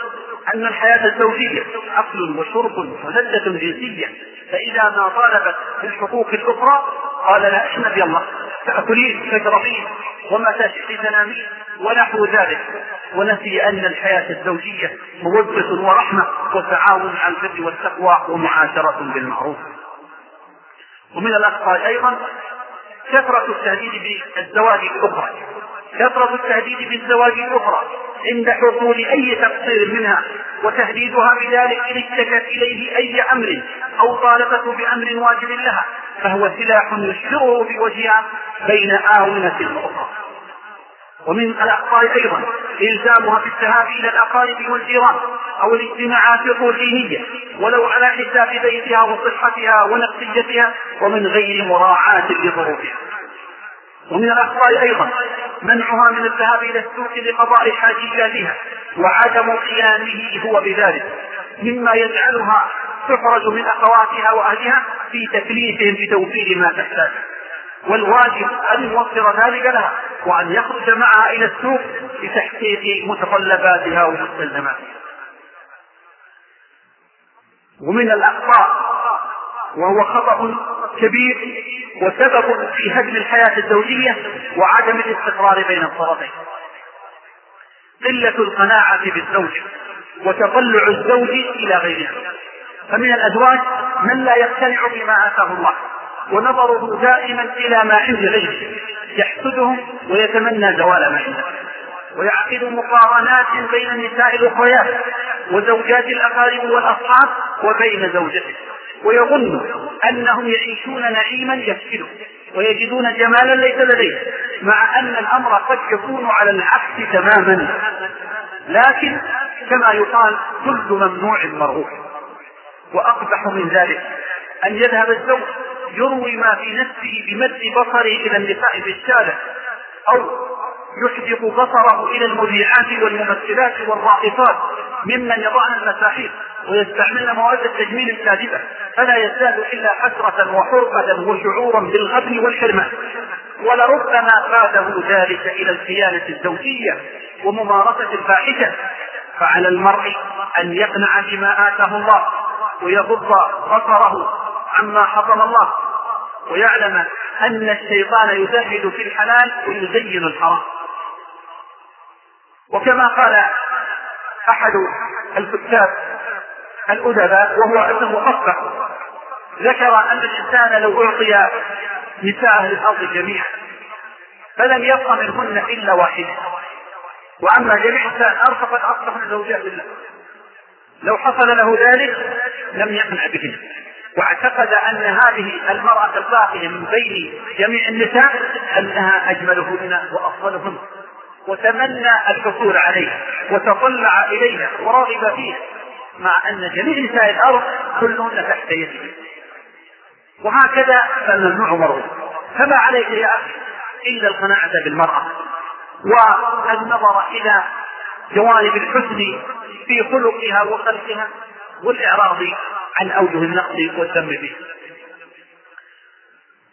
[SPEAKER 2] أن الحياة الزوجية أكل وشرب ولذة جنسية فإذا ما طالبت بالحقوق الأخرى قال لا احمد يلا تأكلين تشربين ومتى شئت تنامين ونحو ذلك. ونسي أن الحياة الزوجية مودة ورحمة وتعاون على البر والتقوى ومعاشرة بالمعروف. ومن الأخطاء أيضا كثرة التهديد بالزواج الأخرى. كثرة التهديد بالزواج الأخرى عند حصول أي تقصير منها وتهديدها بذلك إن اشتكت إليه أي أمر أو طالبته بأمر واجب لها فهو سلاح يشهره في وجهها بين آونة أخرى ومن الأخطاء أيضا إلزامها بالذهاب إلى الأقارب والجيران أو الاجتماعات الروتينية ولو على حساب بيتها وصحتها ونفسيتها ومن غير مراعاة لظروفها. ومن الأخطاء أيضا منعها من الذهاب إلى السوق لقضاء حاجياتها وعدم قيامه هو بذلك مما يجعلها تحرج من أخواتها وأهلها في تكليفهم بتوفير ما تحتاج. والواجب أن يوفر ذلك لها وأن يخرج معها إلى السوق لتحقيق متطلباتها ومستلزماتها. ومن الأخطاء وهو خطأ كبير وسبب في هدم الحياة الزوجية وعدم الاستقرار بين الطرفين. قلة القناعة بالزوج وتطلع الزوج إلى غيرها. فمن الأزواج من لا يقتنع بما آتاه الله ونظره دائما إلى ما عند غيره يحسدهم ويتمنى زوال ما عنده. ويعقد مقارنات بين النساء الأخريات وزوجات الأقارب والأصحاب وبين زوجته. ويظن أنهم يعيشون نعيما يفسده ويجدون جمالا ليس لديه مع أن الأمر قد يكون على العكس تماما. لكن كما يقال كل ممنوع مرغوب وأقبح من ذلك أن يذهب الزوج يروي ما في نفسه بمد بصره إلى النساء في الشارع أو يحدق بصره إلى المذيعات والممثلات والراقصات ممن يضعن المساحيق. ويستعملن مواد التجميل الكاذبة فلا يزداد إلا حسرة وحرقة وشعورا بالغبن والحرمان. ولربما قاده ذلك إلى الخيانة الزوجية وممارسة الفاحشة. فعلى المرء أن يقنع بما آتاه الله ويغض بصره عما حرم الله ويعلم أن الشيطان يزهد في الحلال ويزين الحرام. وكما قال أحد الكتاب الأدباء وهو ابن مخفف ذكر أن الإنسان لو أعطي نساء أهل الأرض جميعا فلم يبق منهن إلا واحدة. وأما جميع النساء أرفقت أصبحن زوجات لله. لو حصل له ذلك لم يقنع بهن. واعتقد أن هذه المرأة الباقية من بين جميع النساء أنها أجملهن وأفضلهن. وتمنى الحصول عليها وتطلع إليها ورغب فيها. مع أن جميع نساء الأرض كلهن تحت يده. وهكذا فالممنوع مرغوب فما عليك يا أخي إلا القناعة بالمرأة. والنظر إلى جوانب الحسن في خلقها وخلقها والإعراض عن أوجه النقص والذم به.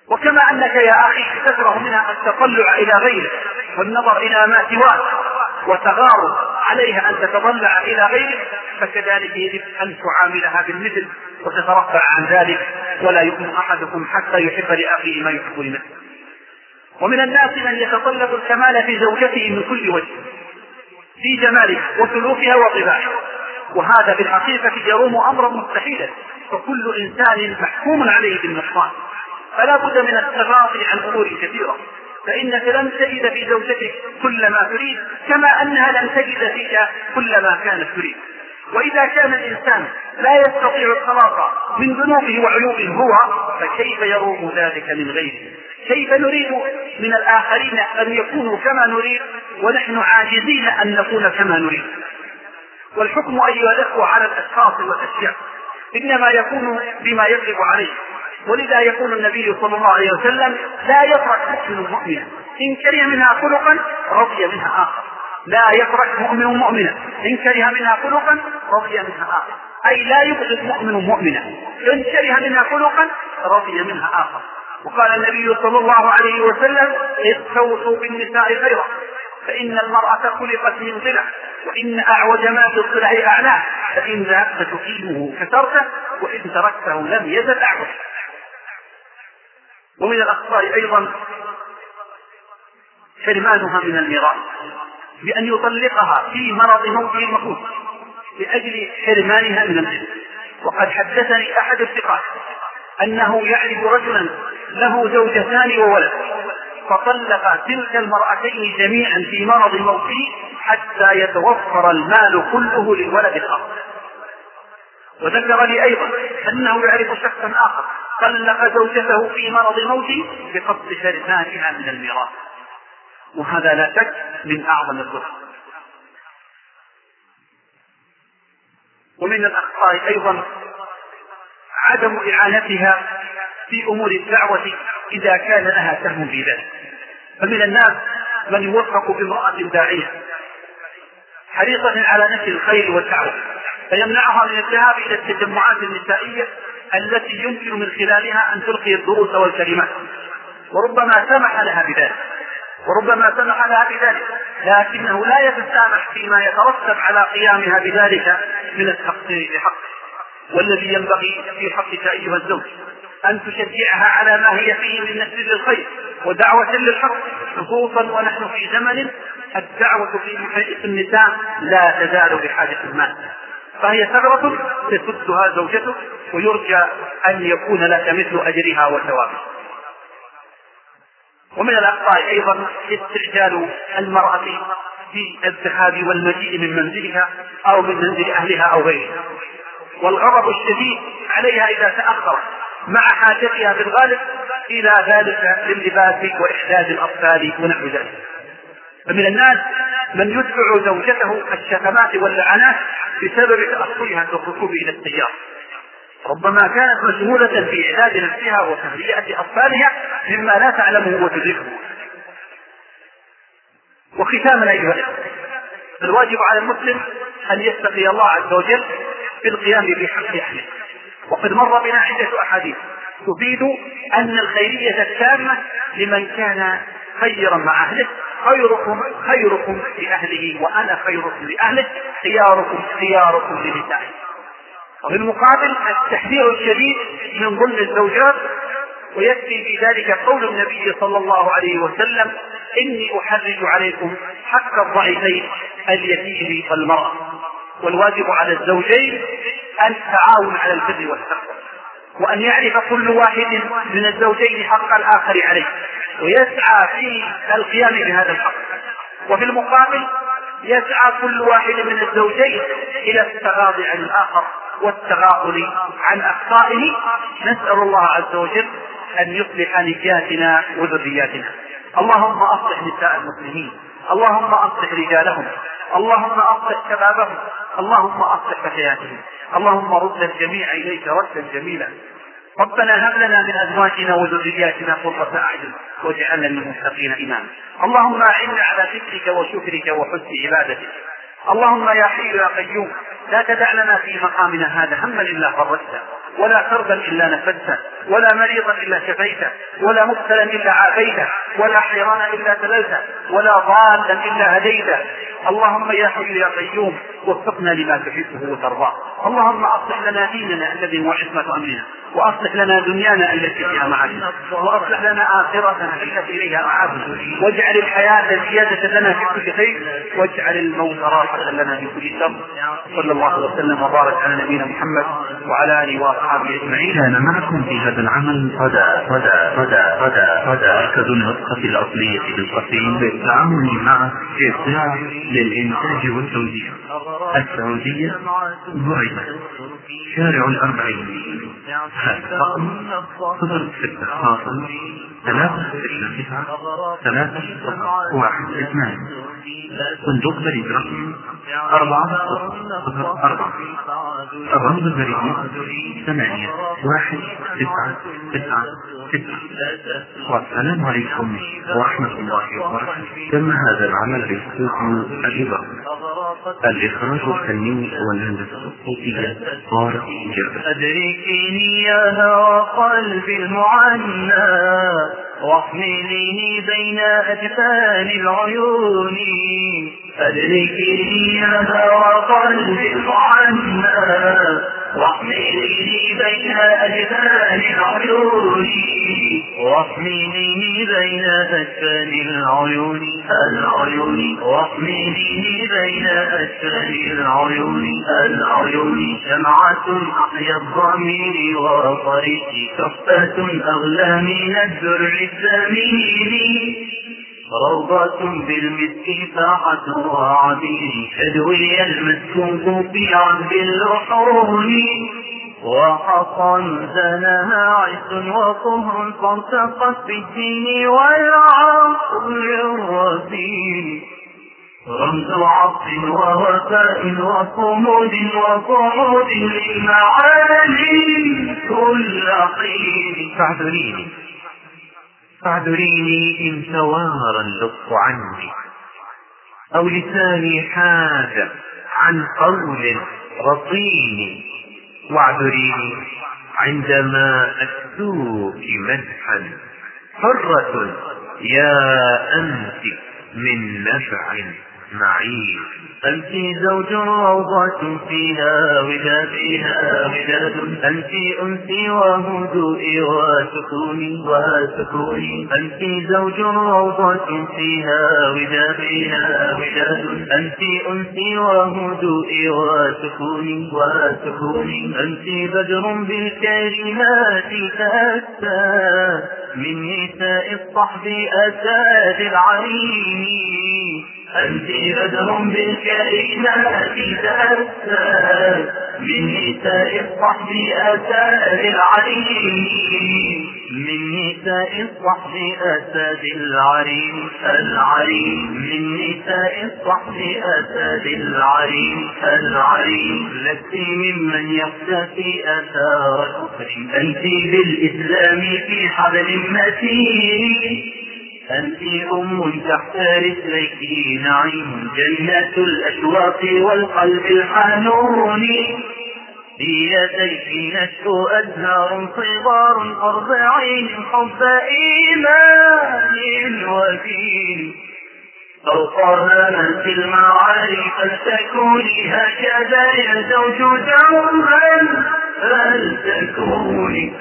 [SPEAKER 2] وكما أنك يا أخي تكره منها التطلع إلى غيرك والنظر إلى ما سواك وتغار عليها أن تتطلع إلى غيرك فكذلك يجب أن تعاملها بالمثل وتترفع عن ذلك ولا يؤمن أحدكم حتى يحب لأخيه ما يحب لنفسه. ومن الناس من يتطلب الكمال في زوجته من كل وجه في جمالها وسلوكها وطباعها. وهذا في الحقيقة يروم أمرا مستحيلا فكل إنسان محكوم عليه بالنقصان. فلا بد من التغاضي عن أمور كثيرة. فإنك لن تجد في زوجتك كل ما تريد كما أنها لن تجد فيك كل ما كانت تريد. وإذا كان الإنسان لا يستطيع الخلاص من ذنوبه وعيوبه هو فكيف يروم ذلك من غيره؟ كيف نريد من الآخرين أن يكونوا كما نريد ونحن عاجزين أن نكون كما نريد؟ والحكم أيها الأخوة على الأشخاص والأشياء إنما يكون بما يجب عليه. ولذا يقول النبي صلى الله عليه وسلم لا يفرق مؤمن. مؤمنا إن كره منها خلقا رضي منها آخر. لا يفرق مؤمن مؤمنا. إن كره منها خلقا رضي منها آخر. أي لا يبغض مؤمن مؤمنا. إن كره منها خلقا رضي منها آخر. وقال النبي صلى الله عليه وسلم استوصوا بالنساء خيرا فإن المرأة خلقت من ضلع وإن أعوج ما في الضلع أعلاه فإن ذهبت تقيمه كسرته وإن تركته لم يزل أعوج. ومن الأخطاء أيضا حرمانها من الميراث بأن يطلقها في مرض موته المفروض لأجل حرمانها من الجنة وقد حدثني أحد الثقات أنه يعرف رجلا له زوجتان وولد فطلق تلك المرأتين جميعا في مرض موته حتى يتوفر المال كله للولد الآخر. وذكر لي أيضا أنه يعرف شخصا آخر طلق زوجته في مرض موته بقصد حرمانها من الميراث. وهذا لا شك من أعظم الظلم. ومن الأخطاء أيضا عدم إعانتها في أمور الدعوة إذا كان لها سهم في ذلك. فمن الناس من يوفق بامرأة داعية حريصة على نشر الخير والدعوة فيمنعها من الذهاب إلى التجمعات النسائية التي يمكن من خلالها أن تلقي الدروس والكلمات. وربما سمح لها بذلك. وربما سمح لها بذلك. لكنه لا يتسامح فيما يترتب على قيامها بذلك من التقصير بحقه والذي ينبغي في حقك أيها الزوج أن تشجعها على ما هي فيه من نسل للخير ودعوة للحق خصوصا ونحن في زمن الدعوة في النساء لا تزال بحاجة المال. فهي ثغرة تسدها زوجته ويرجى أن يكون لك مثل أجرها وثوابها. ومن الأخطاء أيضا استعجال المرأة في الذهاب والمجيء من منزلها أو من منزل أهلها أو غيرها. والغضب الشديد عليها إذا تأخرت مع حاجتها في الغالب إلى ذلك للباس وإحداث الأطفال ونحو ذلك. فمن الناس من يتبع زوجته الشتمات واللعنات بسبب تأخرها في الركوب إلى السيارة ربما كانت مشغولة في إعداد نفسها وتهيئة أطفالها مما لا تعلمه وتدركه. وختاما أيها الواجب على المسلم أن يتقي الله عز وجل بالقيام بحق أهله. وقد مر بنا عدة أحاديث تفيد أن الخيرية التامة لمن كان خيرا مع أهله خيركم خيركم لأهله وأنا خيركم لأهله خياركم خياركم لنسائه وفي المقابل التحذير الشديد من ظلم الزوجات ويكفي في ذلك قول النبي صلى الله عليه وسلم إني أحرج عليكم حق الضعيفين اليتيم والمرأة. والواجب على الزوجين التعاون على البر والتقوى. وأن يعرف كل واحد من الزوجين حق الآخر عليه ويسعى في القيام بهذا الحق. وفي المقابل يسعى كل واحد من الزوجين إلى التغاضي عن الآخر والتغافل عن أخطائه. نسأل الله عز وجل أن يصلح نجاتنا وذرياتنا. اللهم أصلح نساء المسلمين. اللهم أصلح رجالهم. اللهم أصلح شبابهم. اللهم أصلح فتياتهم اللهم رد الجميع إليك ردا جميلا ربنا هب لنا من أزواجنا وذرياتنا قرة أعين واجعلنا للمتقين إماما. اللهم أعنا على ذكرك وشكرك وحسن عبادتك. اللهم يا حي يا قيوم لا تدع لنا في مقامنا هذا هما إلا فرجته ولا كربا إلا نفذته ولا مريضا إلا شفيته ولا مبتلا إلا عافيته ولا حيرانا إلا دللته ولا ضالا إلا هديته. اللهم يا حي يا قيوم وفقنا لما تحبه وترضاه. اللهم أصلح لنا ديننا الذي هو عصمة امرنا وأصلح لنا دنيانا التي فيها معاشنا وأصلح لنا آخرتنا التي إليها معادنا واجعل الحياة زيادة لنا في كل خير. واجعل الموت راحة لنا في كل شر. صلى الله وسلم وبارك على نبينا محمد وعلى آله وأصحابه أجمعين.
[SPEAKER 1] كان معكم في هذا العمل غدا غدا غدا غدا غدا مركز النسخة الأصلية بالقصيم بالتعاون مع إبداع للإنتاج والتوزيع. السعودية بعثت. شارع الأربعين. رقم صفر ستة خاصل ثلاثة ستة تسعة ثلاثة صفر واحد اثنان صندوق بريد رقم أربعة صفر أربعة الرمز البريدي ثمانية واحد تسعة تسعة تسعة والسلام عليكم ورحمة الله وبركاته. تم هذا العمل بحقوق الرضا الإخراج الفني والهندسة الصوتية طارق جابر
[SPEAKER 4] أدركيني يا هوى قلبي المعنى واحمليني بين أجفان العيون. أدركيني يا هوى قلبي المعنى واحمليني بين أجفان العيون. العيون. بين العيون. العيون. شمعة أحيا الضمير وطريقي تحفة أغلى من الدرع الثمين روضة بالمسك فاحة وعبير حدوي المسكوب في عذب اللحون وحصن زنها عز وطهر فانتقت بالدين والعقل الرزين. رمز عطف ووفاء وصمود وصعود للمعالي. كل حين.
[SPEAKER 1] فاعذريني إن توارى اللطف عني. أو لساني حاجة عن قول رصين واعذريني عندما أكسوك مدحا. حرة يا أنت من نفع.
[SPEAKER 3] معين
[SPEAKER 4] أنت زوج روضة فيها وداد فيها وداد أنت أنسي وهدوئي وسكوني وسكوني أنت زوج روضة فيها وداد فيها وداد أنت أنسي وهدوئي وسكوني وسكوني أنت بدر بالكلمات تأسى من نساء الصحب أساد العريم أنت بدر بالكلمات تأسى من نساء الصحب أساد العريم. من نساء الصحب أساد العريم. العريم. من نساء الصحب أساد العريم. العريم. لست ممن يختفي أثار الكفر أنت بالإسلام في حبل متين أنت أم تحت رجليك نعيم جنة الأشواق والقلب الحنون. في يديك نشأ أزهار صغار أربعين حب إيمان ودين فوقها من في المعارف فلتكوني هكذا يا زوج دوما فلتكوني